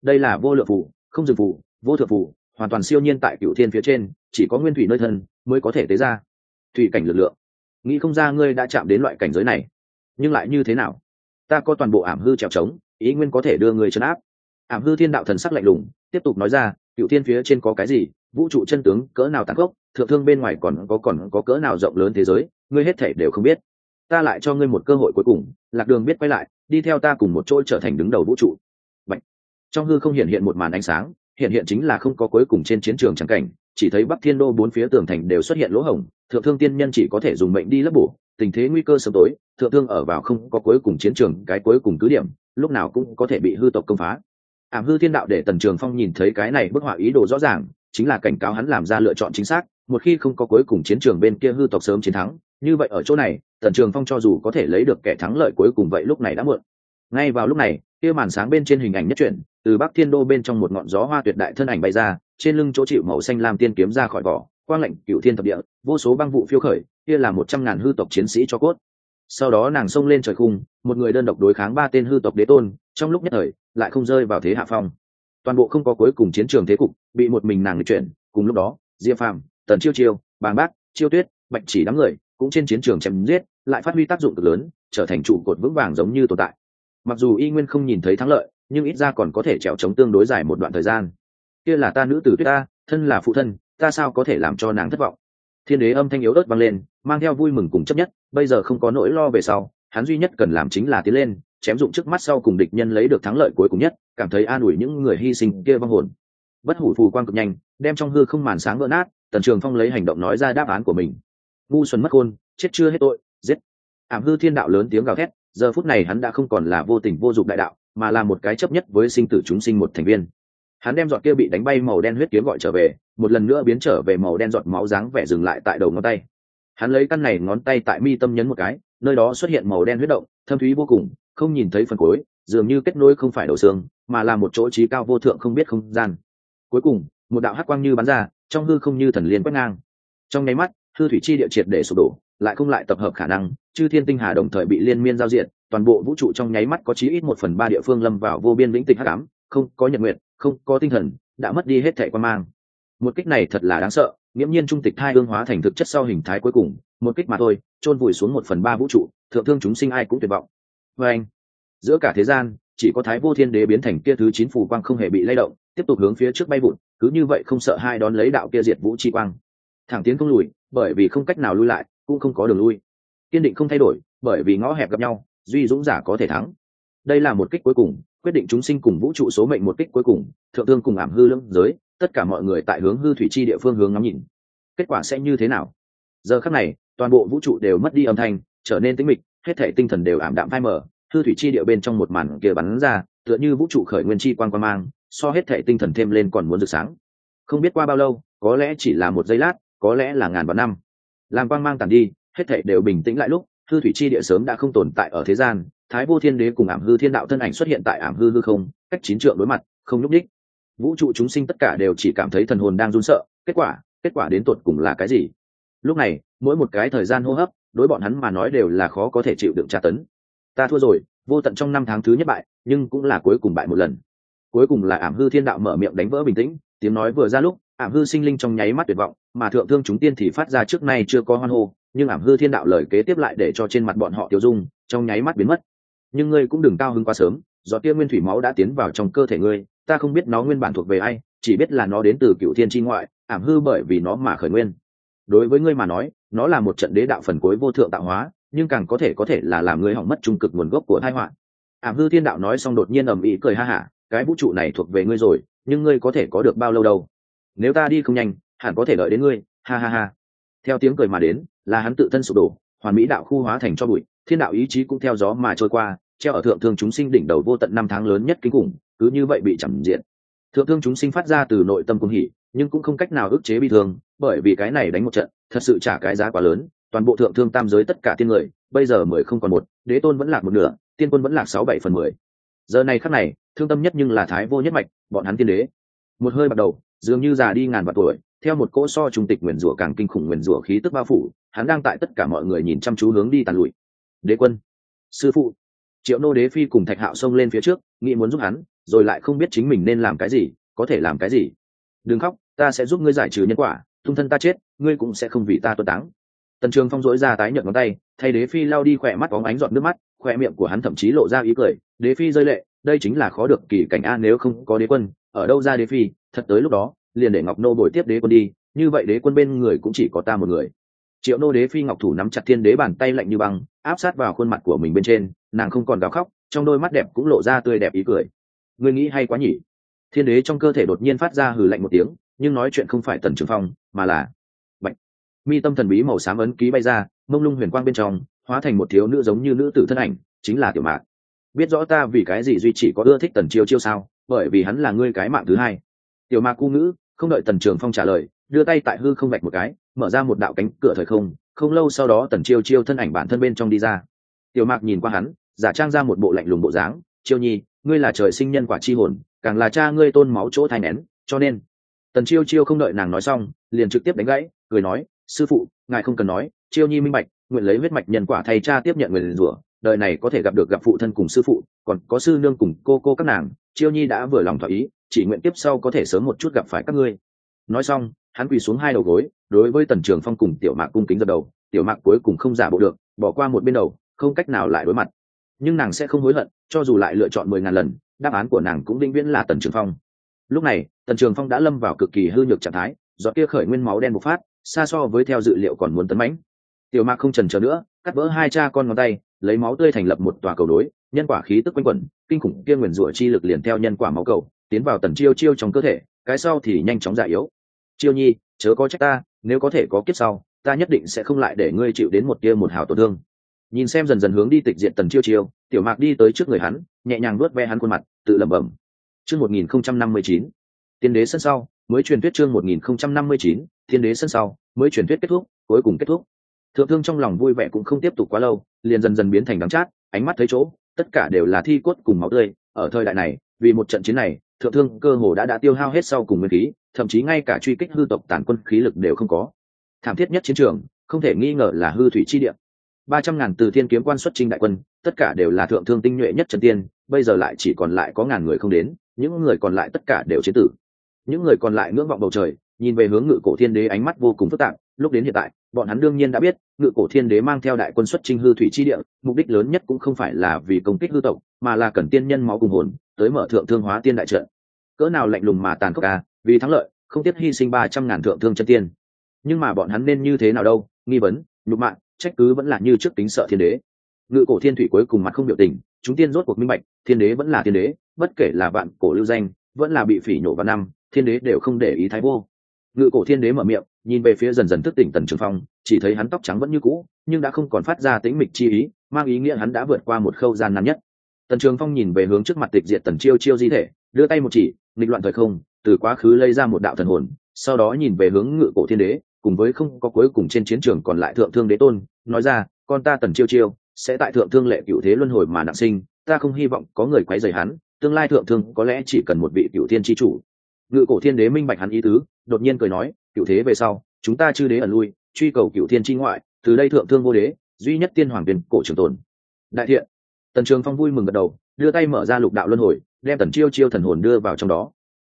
Đây là vô lượng phù, không dừng phù, vô thượng phù, hoàn toàn siêu nhiên tại cựu thiên phía trên, chỉ có nguyên thủy nơi thân mới có thể tế ra thủy cảnh lực lượng. Nghĩ không ra ngươi đã chạm đến loại cảnh giới này. Nhưng lại như thế nào? Ta có toàn bộ ảm hư trèo trống, ý nguyên có thể đưa người chấn áp. Ảm hư thiên đạo thần sắc lạnh lùng, tiếp tục nói ra, cựu thiên phía trên có cái gì? Vũ trụ chân tướng, cỡ nào tăng gốc thượng thương bên ngoài còn có còn có cỡ nào rộng lớn thế giới? Ngươi hết thể đều không biết. Ta lại cho ngươi một cơ hội cuối cùng, lạc đường biết quay lại, đi theo ta cùng một chỗ trở thành đứng đầu vũ trụ. Bạch. trong hư không hiện hiện một màn ánh sáng, hiện hiện chính là không có cuối cùng trên chiến trường trắng cảnh chỉ thấy bắc thiên đô bốn phía tường thành đều xuất hiện lỗ hổng, thượng thương tiên nhân chỉ có thể dùng mệnh đi lấp bổ, tình thế nguy cơ sớm tối, thượng thương ở vào không có cuối cùng chiến trường, cái cuối cùng cứ điểm, lúc nào cũng có thể bị hư tộc công phá. Ảm hư thiên đạo để tần trường phong nhìn thấy cái này bức họa ý đồ rõ ràng, chính là cảnh cáo hắn làm ra lựa chọn chính xác, một khi không có cuối cùng chiến trường bên kia hư tộc sớm chiến thắng, như vậy ở chỗ này, tần trường phong cho dù có thể lấy được kẻ thắng lợi cuối cùng vậy lúc này đã muộn. Ngay vào lúc này, kia màn sáng bên trên hình ảnh nhất chuyển, từ bắc thiên đô bên trong một ngọn gió hoa tuyệt đại thân ảnh bay ra trên lưng chỗ chịu màu xanh lam tiên kiếm ra khỏi vỏ, quang lệnh cựu thiên thập địa, vô số băng vụ phiêu khởi, kia là một trăm ngàn hư tộc chiến sĩ cho cốt. Sau đó nàng xông lên trời khung, một người đơn độc đối kháng ba tên hư tộc đế tôn, trong lúc nhất thời, lại không rơi vào thế hạ phong. Toàn bộ không có cuối cùng chiến trường thế cục, bị một mình nàng chuyển, cùng lúc đó, diệp phàm, tần chiêu chiêu, bàng bác, chiêu tuyết, bạch chỉ đám người, cũng trên chiến trường chém giết, lại phát huy tác dụng cực lớn, trở thành trụ cột vững vàng giống như tồn tại. Mặc dù y nguyên không nhìn thấy thắng lợi, nhưng ít ra còn có thể trèo chống tương đối dài một đoạn thời gian kia là ta nữ tử tuyết ta, thân là phụ thân, ta sao có thể làm cho nàng thất vọng? Thiên đế âm thanh yếu ớt vang lên, mang theo vui mừng cùng chấp nhất, bây giờ không có nỗi lo về sau, hắn duy nhất cần làm chính là tiến lên, chém dụng trước mắt sau cùng địch nhân lấy được thắng lợi cuối cùng nhất, cảm thấy an ủi những người hy sinh kia vong hồn. Bất hủ phù quang cực nhanh, đem trong hư không màn sáng vỡ nát, tần trường phong lấy hành động nói ra đáp án của mình. Ngu xuân mất khôn chết chưa hết tội, giết. Ảm hư thiên đạo lớn tiếng gào thét, giờ phút này hắn đã không còn là vô tình vô dụng đại đạo, mà là một cái chấp nhất với sinh tử chúng sinh một thành viên hắn đem giọt kia bị đánh bay màu đen huyết kiếm gọi trở về, một lần nữa biến trở về màu đen giọt máu dáng vẻ dừng lại tại đầu ngón tay. Hắn lấy căn này ngón tay tại mi tâm nhấn một cái, nơi đó xuất hiện màu đen huyết động, thâm thúy vô cùng, không nhìn thấy phần cuối, dường như kết nối không phải đầu xương, mà là một chỗ trí cao vô thượng không biết không gian. Cuối cùng, một đạo hắc quang như bắn ra, trong hư không như thần liên quét ngang. Trong nháy mắt, hư thủy chi địa triệt để sụp đổ, lại không lại tập hợp khả năng, chư thiên tinh hà đồng thời bị liên miên giao diện, toàn bộ vũ trụ trong nháy mắt có chí ít một phần ba địa phương lâm vào vô biên lĩnh tịch hắc ám, không có nhật nguyện không có tinh thần, đã mất đi hết thẻ quan mang. Một kích này thật là đáng sợ, nghiễm nhiên trung tịch thai ương hóa thành thực chất sau hình thái cuối cùng, một kích mà thôi, chôn vùi xuống một phần ba vũ trụ, thượng thương chúng sinh ai cũng tuyệt vọng. Và anh, giữa cả thế gian, chỉ có thái vô thiên đế biến thành kia thứ chín phù quang không hề bị lay động, tiếp tục hướng phía trước bay vụn cứ như vậy không sợ hai đón lấy đạo kia diệt vũ chi quang. Thẳng tiến không lùi, bởi vì không cách nào lui lại, cũng không có đường lui. Kiên định không thay đổi, bởi vì ngõ hẹp gặp nhau, duy dũng giả có thể thắng. Đây là một kích cuối cùng quyết định chúng sinh cùng vũ trụ số mệnh một kích cuối cùng, thượng thương cùng ảm hư lưỡng giới, tất cả mọi người tại hướng hư thủy chi địa phương hướng ngắm nhìn. Kết quả sẽ như thế nào? Giờ khắc này, toàn bộ vũ trụ đều mất đi âm thanh, trở nên tĩnh mịch, hết thể tinh thần đều ảm đạm phai mờ, hư thủy chi địa bên trong một màn kia bắn ra, tựa như vũ trụ khởi nguyên chi quan quan mang, so hết thể tinh thần thêm lên còn muốn rực sáng. Không biết qua bao lâu, có lẽ chỉ là một giây lát, có lẽ là ngàn vạn năm. Làm quang mang tàn đi, hết thể đều bình tĩnh lại lúc hư thủy chi địa sớm đã không tồn tại ở thế gian, thái vô thiên đế cùng ảm hư thiên đạo thân ảnh xuất hiện tại ảm hư hư không, cách chín trượng đối mặt, không nhúc đích vũ trụ chúng sinh tất cả đều chỉ cảm thấy thần hồn đang run sợ, kết quả kết quả đến tột cùng là cái gì? Lúc này, mỗi một cái thời gian hô hấp, đối bọn hắn mà nói đều là khó có thể chịu đựng tra tấn. Ta thua rồi, vô tận trong năm tháng thứ nhất bại, nhưng cũng là cuối cùng bại một lần. Cuối cùng là ảm hư thiên đạo mở miệng đánh vỡ bình tĩnh, tiếng nói vừa ra lúc, ảm hư sinh linh trong nháy mắt tuyệt vọng, mà thượng thương chúng tiên thì phát ra trước nay chưa có hoan hô nhưng ảm hư thiên đạo lời kế tiếp lại để cho trên mặt bọn họ tiêu dung, trong nháy mắt biến mất. Nhưng ngươi cũng đừng cao hứng quá sớm, do tia nguyên thủy máu đã tiến vào trong cơ thể ngươi, ta không biết nó nguyên bản thuộc về ai, chỉ biết là nó đến từ cựu thiên tri ngoại, ảm hư bởi vì nó mà khởi nguyên. Đối với ngươi mà nói, nó là một trận đế đạo phần cuối vô thượng tạo hóa, nhưng càng có thể có thể là làm ngươi hỏng mất trung cực nguồn gốc của tai họa. Ảm hư thiên đạo nói xong đột nhiên ầm ĩ cười ha hả, cái vũ trụ này thuộc về ngươi rồi, nhưng ngươi có thể có được bao lâu đâu? Nếu ta đi không nhanh, hẳn có thể đợi đến ngươi, ha ha ha theo tiếng cười mà đến, là hắn tự thân sụp đổ, hoàn mỹ đạo khu hóa thành cho bụi, thiên đạo ý chí cũng theo gió mà trôi qua, treo ở thượng thương chúng sinh đỉnh đầu vô tận năm tháng lớn nhất kinh khủng, cứ như vậy bị chẳng diện. Thượng thương chúng sinh phát ra từ nội tâm cung hỉ, nhưng cũng không cách nào ức chế bi thương, bởi vì cái này đánh một trận, thật sự trả cái giá quá lớn, toàn bộ thượng thương tam giới tất cả tiên người, bây giờ mười không còn một, đế tôn vẫn lạc một nửa, tiên quân vẫn lạc sáu bảy phần mười. Giờ này khắc này, thương tâm nhất nhưng là thái vô nhất mạch, bọn hắn tiên đế. Một hơi bắt đầu, dường như già đi ngàn vạn tuổi theo một cỗ so trung tịch nguyền rủa càng kinh khủng nguyền rủa khí tức bao phủ, hắn đang tại tất cả mọi người nhìn chăm chú hướng đi tàn lụi. Đế quân, sư phụ, triệu nô đế phi cùng thạch hạo xông lên phía trước, nghĩ muốn giúp hắn, rồi lại không biết chính mình nên làm cái gì, có thể làm cái gì. Đừng khóc, ta sẽ giúp ngươi giải trừ nhân quả, tung thân ta chết, ngươi cũng sẽ không vì ta tuân táng. Tần trường phong dỗi ra tái nhợt ngón tay, thay đế phi lao đi khỏe mắt bóng ánh giọt nước mắt khoe miệng của hắn thậm chí lộ ra ý cười, đế phi rơi lệ, đây chính là khó được kỳ cảnh a, nếu không có đế quân, ở đâu ra đế phi, thật tới lúc đó liền để ngọc nô bồi tiếp đế quân đi, như vậy đế quân bên người cũng chỉ có ta một người. Triệu nô đế phi ngọc thủ nắm chặt thiên đế bàn tay lạnh như băng, áp sát vào khuôn mặt của mình bên trên, nàng không còn gào khóc, trong đôi mắt đẹp cũng lộ ra tươi đẹp ý cười. Ngươi nghĩ hay quá nhỉ? Thiên đế trong cơ thể đột nhiên phát ra hừ lạnh một tiếng, nhưng nói chuyện không phải tần trường phong, mà là bệnh mi tâm thần bí màu xám ấn ký bay ra, mông lung huyền quang bên trong, hóa thành một thiếu nữ giống như nữ tử thân ảnh, chính là tiểu mạc. Biết rõ ta vì cái gì duy chỉ có ưa thích tần chiêu chiêu sao? Bởi vì hắn là ngươi cái mạng thứ hai. Tiểu mạc cu ngữ không đợi tần trường phong trả lời, đưa tay tại hư không vạch một cái, mở ra một đạo cánh cửa thời không không lâu sau đó tần chiêu chiêu thân ảnh bản thân bên trong đi ra. Tiểu mạc nhìn qua hắn, giả trang ra một bộ lạnh lùng bộ dáng, chiêu nhi, ngươi là trời sinh nhân quả chi hồn, càng là cha ngươi tôn máu chỗ thai nén, cho nên tần chiêu chiêu không đợi nàng nói xong, liền trực tiếp đánh gãy, cười nói, sư phụ, ngài không cần nói, chiêu nhi minh bạch, nguyện lấy huyết mạch nhân quả thay cha tiếp nhận người liền rủa đời này có thể gặp được gặp phụ thân cùng sư phụ, còn có sư nương cùng cô cô các nàng, chiêu nhi đã vừa lòng thỏa ý, chỉ nguyện tiếp sau có thể sớm một chút gặp phải các ngươi. Nói xong, hắn quỳ xuống hai đầu gối, đối với tần trường phong cùng tiểu mạc cung kính gật đầu, tiểu mạc cuối cùng không giả bộ được, bỏ qua một bên đầu, không cách nào lại đối mặt. Nhưng nàng sẽ không hối hận, cho dù lại lựa chọn mười ngàn lần, đáp án của nàng cũng vĩnh viễn là tần trường phong. Lúc này, tần trường phong đã lâm vào cực kỳ hư nhược trạng thái do kia khởi nguyên máu đen bộc phát, xa so với theo dự liệu còn muốn tấn mãnh. Tiểu mạc không trần chờ nữa, cắt vỡ hai cha con ngón tay lấy máu tươi thành lập một tòa cầu đối nhân quả khí tức quanh quẩn, kinh khủng kia nguyền rủa chi lực liền theo nhân quả máu cầu, tiến vào tần chiêu chiêu trong cơ thể, cái sau thì nhanh chóng già yếu. Chiêu nhi, chớ có trách ta, nếu có thể có kiếp sau, ta nhất định sẽ không lại để ngươi chịu đến một kia một hào tổn thương. Nhìn xem dần dần hướng đi tịch diện tần chiêu chiêu, tiểu mạc đi tới trước người hắn, nhẹ nhàng nuốt ve hắn khuôn mặt, tự lẩm bẩm. Chương một nghìn không trăm năm mươi chín, tiên đế sân sau, mới truyền thuyết chương một nghìn không trăm năm mươi chín thiên đế sân sau, mới truyền thuyết kết thúc, cuối cùng kết thúc thượng thương trong lòng vui vẻ cũng không tiếp tục quá lâu, liền dần dần biến thành đắng chát, ánh mắt thấy chỗ, tất cả đều là thi cốt cùng máu tươi. Ở thời đại này, vì một trận chiến này, thượng thương cơ hồ đã đã tiêu hao hết sau cùng nguyên khí, thậm chí ngay cả truy kích hư tộc tàn quân khí lực đều không có. Thảm thiết nhất chiến trường, không thể nghi ngờ là hư thủy chi địa. Ba trăm ngàn từ thiên kiếm quan xuất trinh đại quân, tất cả đều là thượng thương tinh nhuệ nhất trần tiên, bây giờ lại chỉ còn lại có ngàn người không đến, những người còn lại tất cả đều chế tử. Những người còn lại ngưỡng vọng bầu trời, nhìn về hướng ngự cổ thiên đế ánh mắt vô cùng phức tạp, lúc đến hiện tại bọn hắn đương nhiên đã biết, ngự cổ thiên đế mang theo đại quân xuất trinh hư thủy chi địa, mục đích lớn nhất cũng không phải là vì công kích hư tộc, mà là cần tiên nhân máu cùng hồn, tới mở thượng thương hóa tiên đại trận. Cỡ nào lạnh lùng mà tàn khốc ca vì thắng lợi, không tiếc hy sinh ba trăm ngàn thượng thương chân tiên. Nhưng mà bọn hắn nên như thế nào đâu, nghi vấn, nhục mạng trách cứ vẫn là như trước tính sợ thiên đế. Ngự cổ thiên thủy cuối cùng mặt không biểu tình, chúng tiên rốt cuộc minh bạch, thiên đế vẫn là thiên đế, bất kể là bạn cổ lưu danh, vẫn là bị phỉ nhổ vào năm, thiên đế đều không để ý thái vô. Ngự cổ thiên đế mở miệng nhìn về phía dần dần thức tỉnh tần trường phong, chỉ thấy hắn tóc trắng vẫn như cũ, nhưng đã không còn phát ra tính mịch chi ý, mang ý nghĩa hắn đã vượt qua một khâu gian nan nhất. Tần trường phong nhìn về hướng trước mặt tịch diệt tần chiêu chiêu di thể, đưa tay một chỉ, nghịch loạn thời không, từ quá khứ lây ra một đạo thần hồn, sau đó nhìn về hướng ngự cổ thiên đế, cùng với không có cuối cùng trên chiến trường còn lại thượng thương đế tôn, nói ra, con ta tần chiêu chiêu, sẽ tại thượng thương lệ cựu thế luân hồi mà nặng sinh, ta không hy vọng có người quấy rầy hắn, tương lai thượng thương có lẽ chỉ cần một vị cựu thiên tri chủ. Ngự cổ thiên đế minh bạch hắn ý tứ đột nhiên cười nói cựu thế về sau, chúng ta chư đế ẩn lui, truy cầu cựu thiên tri ngoại, từ đây thượng thương vô đế, duy nhất tiên hoàng viên cổ trường tồn. Đại thiện, tần trường phong vui mừng gật đầu, đưa tay mở ra lục đạo luân hồi, đem tần chiêu chiêu thần hồn đưa vào trong đó.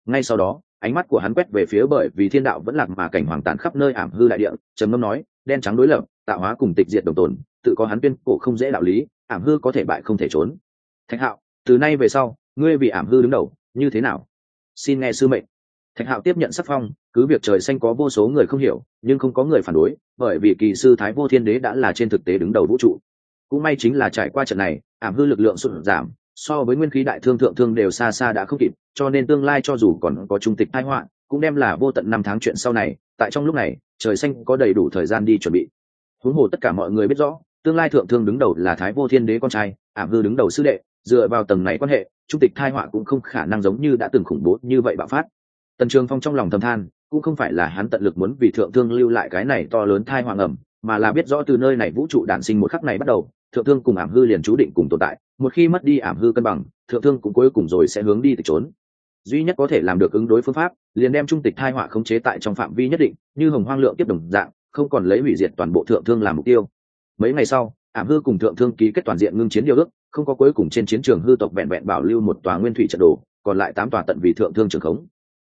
Ngay sau đó, ánh mắt của hắn quét về phía bởi vì thiên đạo vẫn lạc mà cảnh hoàng tàn khắp nơi ảm hư đại địa, trầm ngâm nói, đen trắng đối lập, tạo hóa cùng tịch diệt đồng tồn, tự có hắn tuyên cổ không dễ đạo lý, ảm hư có thể bại không thể trốn. Thạch hạo, từ nay về sau, ngươi vì ảm hư đứng đầu, như thế nào? Xin nghe sư mệnh thạch hạo tiếp nhận sắc phong, cứ việc trời xanh có vô số người không hiểu, nhưng không có người phản đối, bởi vì kỳ sư thái vô thiên đế đã là trên thực tế đứng đầu vũ trụ. Cũng may chính là trải qua trận này, ảm hư lực lượng sụt giảm, so với nguyên khí đại thương thượng thương đều xa xa đã không kịp, cho nên tương lai cho dù còn có trung tịch thái họa, cũng đem là vô tận năm tháng chuyện sau này, tại trong lúc này, trời xanh có đầy đủ thời gian đi chuẩn bị. Huống hồ tất cả mọi người biết rõ, tương lai thượng thương đứng đầu là thái vô thiên đế con trai, ảm hư đứng đầu sư đệ, dựa vào tầng này quan hệ, trung tịch thai họa cũng không khả năng giống như đã từng khủng bố như vậy bạo phát tần trường phong trong lòng thầm than, cũng không phải là hắn tận lực muốn vì thượng thương lưu lại cái này to lớn thai hoàng ẩm, mà là biết rõ từ nơi này vũ trụ đản sinh một khắc này bắt đầu, thượng thương cùng ảm hư liền chú định cùng tồn tại, một khi mất đi ảm hư cân bằng, thượng thương cũng cuối cùng rồi sẽ hướng đi từ trốn duy nhất có thể làm được ứng đối phương pháp, liền đem trung tịch thai họa khống chế tại trong phạm vi nhất định, như hồng hoang lượng tiếp đồng dạng, không còn lấy hủy diệt toàn bộ thượng thương làm mục tiêu. Mấy ngày sau, ảm hư cùng thượng thương ký kết toàn diện ngưng chiến điều ước, không có cuối cùng trên chiến trường hư tộc vẹn vẹn bảo lưu một tòa nguyên thủy trận đồ, còn lại tám tòa tận vì thượng thương trường khống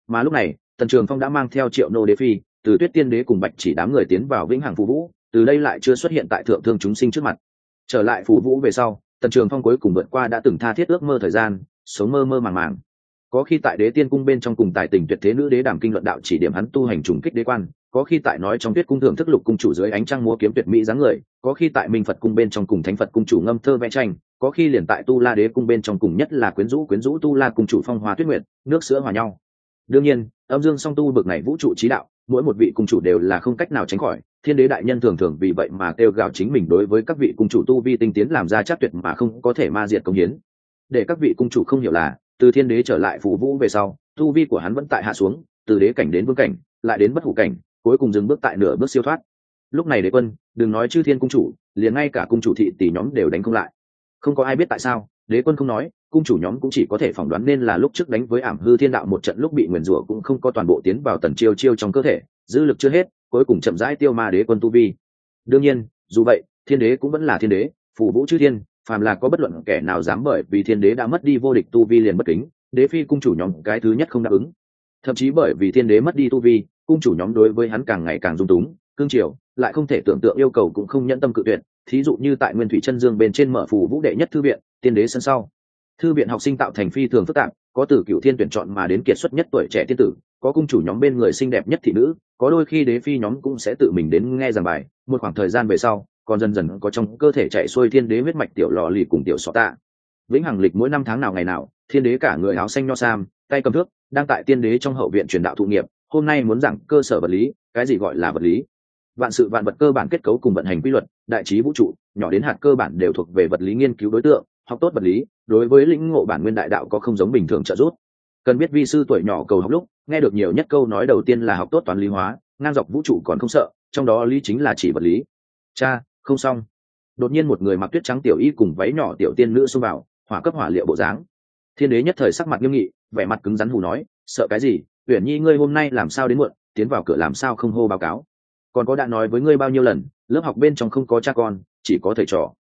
mà lúc này, tần trường phong đã mang theo triệu nô đế phi, từ tuyết tiên đế cùng bạch chỉ đám người tiến vào vĩnh hằng phù vũ, từ đây lại chưa xuất hiện tại thượng thương chúng sinh trước mặt. Trở lại phù vũ về sau, tần trường phong cuối cùng vượt qua đã từng tha thiết ước mơ thời gian, sống mơ mơ màng màng. Có khi tại đế tiên cung bên trong cùng tài tình tuyệt thế nữ đế đàm kinh luận đạo chỉ điểm hắn tu hành trùng kích đế quan, có khi tại nói trong tuyết cung thường thức lục cung chủ dưới ánh trăng múa kiếm tuyệt mỹ dáng người, có khi tại minh phật cung bên trong cùng thánh phật cung chủ ngâm thơ vẽ tranh, có khi liền tại tu la đế cung bên trong cùng nhất là quyến rũ quyến rũ tu la cung chủ phong hoa tuyết nguyệt, nước sữa hòa nhau đương nhiên, âm dương song tu bực này vũ trụ trí đạo, mỗi một vị cung chủ đều là không cách nào tránh khỏi. Thiên đế đại nhân thường thường vì vậy mà kêu gào chính mình đối với các vị cung chủ tu vi tinh tiến làm ra chắc tuyệt mà không có thể ma diệt công hiến. Để các vị cung chủ không hiểu là, từ thiên đế trở lại phù vũ về sau, tu vi của hắn vẫn tại hạ xuống, từ đế cảnh đến vương cảnh, lại đến bất hủ cảnh, cuối cùng dừng bước tại nửa bước siêu thoát. Lúc này đế quân, đừng nói chư thiên cung chủ, liền ngay cả cung chủ thị tỷ nhóm đều đánh không lại. Không có ai biết tại sao, đế quân không nói cung chủ nhóm cũng chỉ có thể phỏng đoán nên là lúc trước đánh với ảm hư thiên đạo một trận lúc bị nguyền rủa cũng không có toàn bộ tiến vào tần chiêu chiêu trong cơ thể, dư lực chưa hết, cuối cùng chậm rãi tiêu ma đế quân tu vi. Đương nhiên, dù vậy, thiên đế cũng vẫn là thiên đế, phù vũ chư thiên, phàm là có bất luận kẻ nào dám bởi vì thiên đế đã mất đi vô địch tu vi liền bất kính, đế phi cung chủ nhóm cái thứ nhất không đáp ứng. Thậm chí bởi vì thiên đế mất đi tu vi, cung chủ nhóm đối với hắn càng ngày càng dung túng, cương triều, lại không thể tưởng tượng yêu cầu cũng không nhẫn tâm cự tuyệt, thí dụ như tại nguyên thủy chân dương bên trên mở phủ vũ đệ nhất thư viện, tiên đế sân sau thư viện học sinh tạo thành phi thường phức tạp, có từ cựu thiên tuyển chọn mà đến kiệt xuất nhất tuổi trẻ tiên tử, có cung chủ nhóm bên người xinh đẹp nhất thị nữ, có đôi khi đế phi nhóm cũng sẽ tự mình đến nghe giảng bài. Một khoảng thời gian về sau, còn dần dần có trong cơ thể chạy xuôi thiên đế huyết mạch tiểu lò lì cùng tiểu sọ tạ. Vĩnh hằng lịch mỗi năm tháng nào ngày nào, thiên đế cả người áo xanh nho sam, tay cầm thước, đang tại tiên đế trong hậu viện truyền đạo thụ nghiệp, hôm nay muốn giảng cơ sở vật lý, cái gì gọi là vật lý? Vạn sự vạn vật cơ bản kết cấu cùng vận hành quy luật, đại trí vũ trụ, nhỏ đến hạt cơ bản đều thuộc về vật lý nghiên cứu đối tượng học tốt vật lý, đối với lĩnh ngộ bản nguyên đại đạo có không giống bình thường trợ giúp. Cần biết vi sư tuổi nhỏ cầu học lúc, nghe được nhiều nhất câu nói đầu tiên là học tốt toán lý hóa, ngang dọc vũ trụ còn không sợ, trong đó lý chính là chỉ vật lý. Cha, không xong. Đột nhiên một người mặc tuyết trắng tiểu y cùng váy nhỏ tiểu tiên nữ xông vào, hỏa cấp hỏa liệu bộ dáng. Thiên đế nhất thời sắc mặt nghiêm nghị, vẻ mặt cứng rắn hù nói, sợ cái gì? Uyển nhi, ngươi hôm nay làm sao đến muộn, tiến vào cửa làm sao không hô báo cáo? Còn có đã nói với ngươi bao nhiêu lần, lớp học bên trong không có cha con, chỉ có thầy trò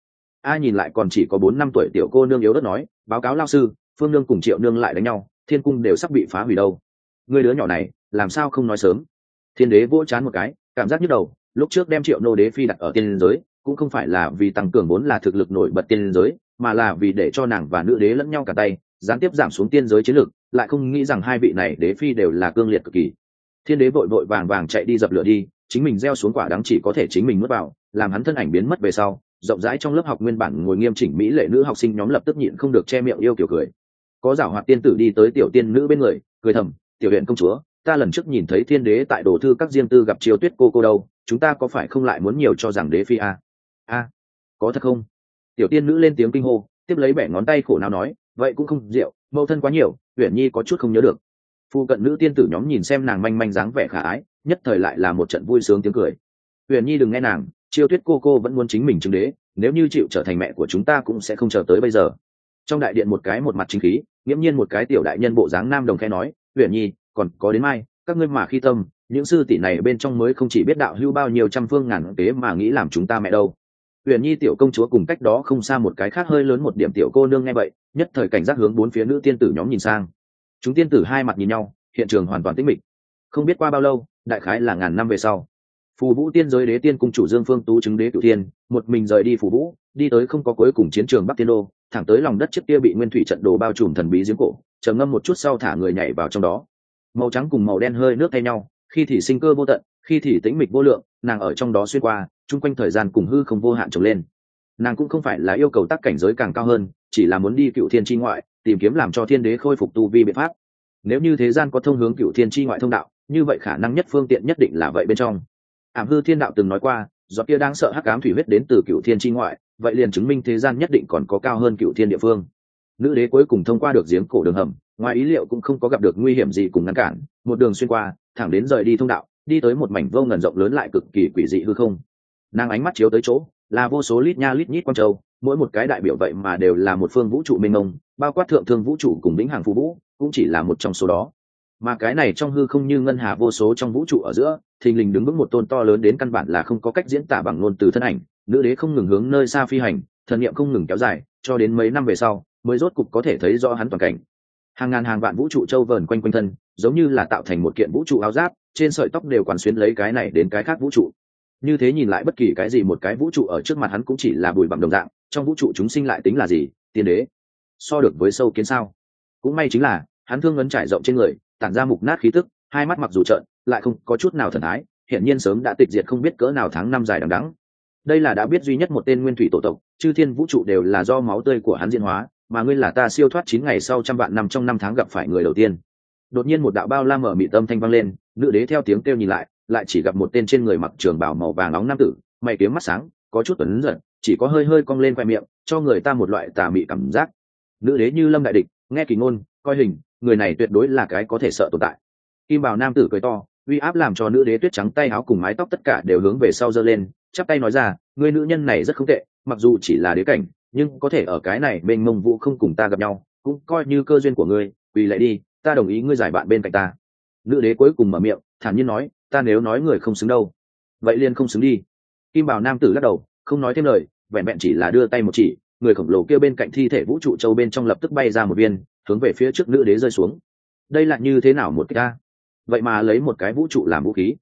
a nhìn lại còn chỉ có bốn năm tuổi tiểu cô nương yếu đất nói, báo cáo lao sư, phương nương cùng triệu nương lại đánh nhau, thiên cung đều sắp bị phá hủy đâu. Người đứa nhỏ này, làm sao không nói sớm? Thiên đế vỗ chán một cái, cảm giác nhức đầu, lúc trước đem triệu nô đế phi đặt ở tiên giới, cũng không phải là vì tăng cường vốn là thực lực nổi bật tiên giới, mà là vì để cho nàng và nữ đế lẫn nhau cả tay, gián tiếp giảm xuống tiên giới chiến lược, lại không nghĩ rằng hai vị này đế phi đều là cương liệt cực kỳ. Thiên đế vội vội vàng vàng chạy đi dập lửa đi, chính mình gieo xuống quả đáng chỉ có thể chính mình mất vào, làm hắn thân ảnh biến mất về sau rộng rãi trong lớp học nguyên bản ngồi nghiêm chỉnh mỹ lệ nữ học sinh nhóm lập tức nhịn không được che miệng yêu kiểu cười. Có giảo hoạt tiên tử đi tới tiểu tiên nữ bên người, cười thầm, tiểu huyện công chúa, ta lần trước nhìn thấy thiên đế tại đồ thư các riêng tư gặp chiêu tuyết cô cô đâu, chúng ta có phải không lại muốn nhiều cho rằng đế phi a a, có thật không? Tiểu tiên nữ lên tiếng kinh hô, tiếp lấy bẻ ngón tay khổ nào nói, vậy cũng không rượu mâu thân quá nhiều, uyển nhi có chút không nhớ được. Phu cận nữ tiên tử nhóm nhìn xem nàng manh manh dáng vẻ khả ái, nhất thời lại là một trận vui sướng tiếng cười. Uyển nhi đừng nghe nàng chiêu tuyết cô cô vẫn muốn chính mình chứng đế, nếu như chịu trở thành mẹ của chúng ta cũng sẽ không chờ tới bây giờ. Trong đại điện một cái một mặt chính khí, nghiễm nhiên một cái tiểu đại nhân bộ dáng nam đồng khe nói, huyền nhi, còn có đến mai, các ngươi mà khi tâm, những sư tỷ này bên trong mới không chỉ biết đạo hưu bao nhiêu trăm phương ngàn kế mà nghĩ làm chúng ta mẹ đâu. Huyền nhi tiểu công chúa cùng cách đó không xa một cái khác hơi lớn một điểm tiểu cô nương nghe vậy, nhất thời cảnh giác hướng bốn phía nữ tiên tử nhóm nhìn sang. Chúng tiên tử hai mặt nhìn nhau, hiện trường hoàn toàn tĩnh mịch. Không biết qua bao lâu, đại khái là ngàn năm về sau phù vũ tiên giới đế tiên cung chủ dương phương tú chứng đế cửu thiên, một mình rời đi phù vũ, đi tới không có cuối cùng chiến trường bắc tiên đô, thẳng tới lòng đất trước kia bị nguyên thủy trận đồ bao trùm thần bí giếng cổ, chờ ngâm một chút sau thả người nhảy vào trong đó. Màu trắng cùng màu đen hơi nước thay nhau, khi thì sinh cơ vô tận, khi thì tĩnh mịch vô lượng, nàng ở trong đó xuyên qua, chung quanh thời gian cùng hư không vô hạn trồng lên. Nàng cũng không phải là yêu cầu tác cảnh giới càng cao hơn, chỉ là muốn đi cựu thiên tri ngoại, tìm kiếm làm cho thiên đế khôi phục tu vi biện pháp. Nếu như thế gian có thông hướng cựu thiên tri ngoại thông đạo, như vậy khả năng nhất phương tiện nhất định là vậy bên trong ảm hư thiên đạo từng nói qua do kia đang sợ hắc ám thủy huyết đến từ cựu thiên tri ngoại, vậy liền chứng minh thế gian nhất định còn có cao hơn cựu thiên địa phương. Nữ đế cuối cùng thông qua được giếng cổ đường hầm, ngoài ý liệu cũng không có gặp được nguy hiểm gì cùng ngăn cản, một đường xuyên qua, thẳng đến rời đi thông đạo, đi tới một mảnh vô ngần rộng lớn lại cực kỳ quỷ dị hư không. Nàng ánh mắt chiếu tới chỗ, là vô số lít nha lít nhít quang châu, mỗi một cái đại biểu vậy mà đều là một phương vũ trụ mênh mông, bao quát thượng thương vũ trụ cùng lĩnh hàng phú vũ, cũng chỉ là một trong số đó mà cái này trong hư không như ngân hà vô số trong vũ trụ ở giữa, thình lình đứng vững một tôn to lớn đến căn bản là không có cách diễn tả bằng ngôn từ thân ảnh, nữ đế không ngừng hướng nơi xa phi hành, thần niệm không ngừng kéo dài, cho đến mấy năm về sau, mới rốt cục có thể thấy rõ hắn toàn cảnh. Hàng ngàn hàng vạn vũ trụ châu vờn quanh quanh thân, giống như là tạo thành một kiện vũ trụ áo giáp, trên sợi tóc đều quán xuyến lấy cái này đến cái khác vũ trụ. Như thế nhìn lại bất kỳ cái gì một cái vũ trụ ở trước mặt hắn cũng chỉ là bụi bằng đồng dạng, trong vũ trụ chúng sinh lại tính là gì, tiên đế? So được với sâu kiến sao? Cũng may chính là, hắn thương ấn trải rộng trên người tản ra mục nát khí tức, hai mắt mặc dù trợn, lại không có chút nào thần thái, hiển nhiên sớm đã tịch diệt không biết cỡ nào tháng năm dài đằng đẵng. Đây là đã biết duy nhất một tên nguyên thủy tổ tộc, chư thiên vũ trụ đều là do máu tươi của hắn diễn hóa, mà ngươi là ta siêu thoát chín ngày sau trăm vạn năm trong năm tháng gặp phải người đầu tiên. Đột nhiên một đạo bao la mở mị tâm thanh vang lên, nữ đế theo tiếng kêu nhìn lại lại chỉ gặp một tên trên người mặc trường bào màu vàng nóng nam tử, mày kiếm mắt sáng, có chút tuấn giật, chỉ có hơi hơi cong lên khoe miệng, cho người ta một loại tà mị cảm giác. Nữ đế như lâm đại địch, nghe kỳ ngôn coi hình, người này tuyệt đối là cái có thể sợ tồn tại. Kim bảo nam tử cười to, uy áp làm cho nữ đế tuyết trắng tay áo cùng mái tóc tất cả đều hướng về sau giơ lên, chắp tay nói ra người nữ nhân này rất không tệ, mặc dù chỉ là đế cảnh, nhưng có thể ở cái này bên mông vũ không cùng ta gặp nhau, cũng coi như cơ duyên của ngươi, vì lại đi, ta đồng ý ngươi giải bạn bên cạnh ta. Nữ đế cuối cùng mở miệng, thản nhiên nói, ta nếu nói người không xứng đâu, vậy liền không xứng đi. Kim bảo nam tử lắc đầu, không nói thêm lời, vẹn vẹn chỉ là đưa tay một chỉ, người khổng lồ kia bên cạnh thi thể vũ trụ châu bên trong lập tức bay ra một viên hướng về phía trước nữ đế rơi xuống. Đây là như thế nào một cái ta? Vậy mà lấy một cái vũ trụ làm vũ khí.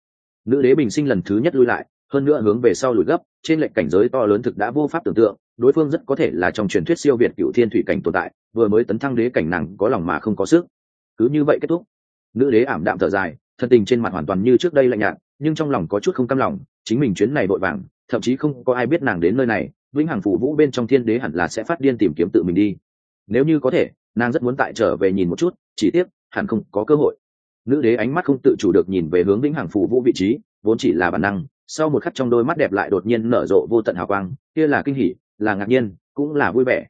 Nữ đế bình sinh lần thứ nhất lui lại, hơn nữa hướng về sau lùi gấp, trên lệnh cảnh giới to lớn thực đã vô pháp tưởng tượng, đối phương rất có thể là trong truyền thuyết siêu việt cựu thiên thủy cảnh tồn tại, vừa mới tấn thăng đế cảnh nàng có lòng mà không có sức. Cứ như vậy kết thúc. Nữ đế ảm đạm thở dài, thân tình trên mặt hoàn toàn như trước đây lạnh nhạt, nhưng trong lòng có chút không cam lòng, chính mình chuyến này vội vàng, thậm chí không có ai biết nàng đến nơi này, vĩnh hằng phủ vũ bên trong thiên đế hẳn là sẽ phát điên tìm kiếm tự mình đi. Nếu như có thể nàng rất muốn tại trở về nhìn một chút, chỉ tiếc, hẳn không có cơ hội. Nữ đế ánh mắt không tự chủ được nhìn về hướng vĩnh hằng phủ vũ vị trí, vốn chỉ là bản năng, sau một khắc trong đôi mắt đẹp lại đột nhiên nở rộ vô tận hào quang, kia là kinh hỉ, là ngạc nhiên, cũng là vui vẻ.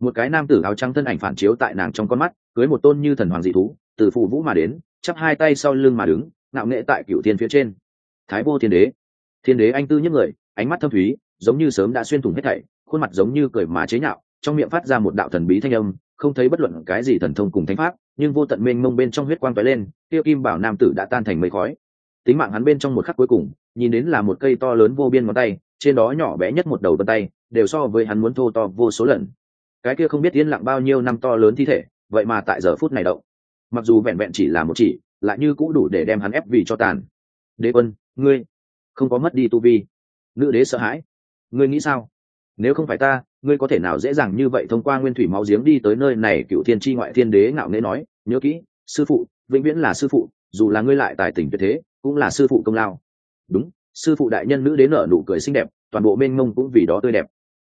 Một cái nam tử áo trắng thân ảnh phản chiếu tại nàng trong con mắt, cưới một tôn như thần hoàng dị thú, từ phù vũ mà đến, chắp hai tay sau lưng mà đứng, ngạo nghệ tại cựu thiên phía trên. Thái vô thiên đế. Thiên đế anh tư nhất người, ánh mắt thâm thúy, giống như sớm đã xuyên thủng hết thảy, khuôn mặt giống như cười mà chế nhạo, trong miệng phát ra một đạo thần bí thanh âm không thấy bất luận cái gì thần thông cùng thánh pháp, nhưng vô tận mênh mông bên trong huyết quang tóe lên, tiêu kim bảo nam tử đã tan thành mây khói. Tính mạng hắn bên trong một khắc cuối cùng, nhìn đến là một cây to lớn vô biên ngón tay, trên đó nhỏ bé nhất một đầu vân tay, đều so với hắn muốn thô to vô số lần. Cái kia không biết yên lặng bao nhiêu năm to lớn thi thể, vậy mà tại giờ phút này động. Mặc dù vẹn vẹn chỉ là một chỉ, lại như cũng đủ để đem hắn ép vì cho tàn. Đế quân, ngươi không có mất đi tu vi. Nữ đế sợ hãi. Ngươi nghĩ sao? Nếu không phải ta ngươi có thể nào dễ dàng như vậy thông qua nguyên thủy máu giếng đi tới nơi này? Cựu thiên tri ngoại thiên đế ngạo nghễ nói, nhớ kỹ, sư phụ, vĩnh viễn là sư phụ, dù là ngươi lại tài tình tuyệt thế, cũng là sư phụ công lao. Đúng, sư phụ đại nhân nữ đế nở nụ cười xinh đẹp, toàn bộ mênh mông cũng vì đó tươi đẹp.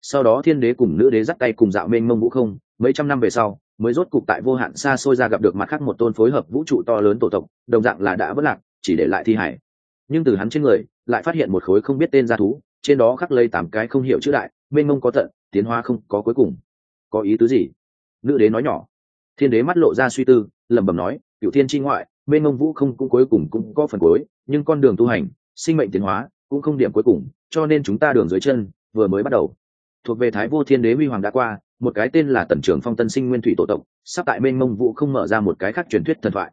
Sau đó thiên đế cùng nữ đế dắt tay cùng dạo mênh mông vũ không, mấy trăm năm về sau, mới rốt cục tại vô hạn xa xôi ra gặp được mặt khác một tôn phối hợp vũ trụ to lớn tổ tộc, đồng dạng là đã vất lạc, chỉ để lại thi hải. Nhưng từ hắn trên người, lại phát hiện một khối không biết tên g thú, trên đó khắc lây tám cái không hiểu chữ đại, mênh mông có tận tiến hóa không có cuối cùng. Có ý tứ gì? Nữ đế nói nhỏ. Thiên đế mắt lộ ra suy tư, lẩm bẩm nói cựu thiên tri ngoại, bên mông vũ không cũng cuối cùng cũng có phần cuối, nhưng con đường tu hành, sinh mệnh tiến hóa cũng không điểm cuối cùng, cho nên chúng ta đường dưới chân vừa mới bắt đầu. Thuộc về thái vô thiên đế huy hoàng đã qua, một cái tên là tần trưởng phong tân sinh nguyên thủy tổ tộc, sắp tại bên mông vũ không mở ra một cái khác truyền thuyết thần thoại.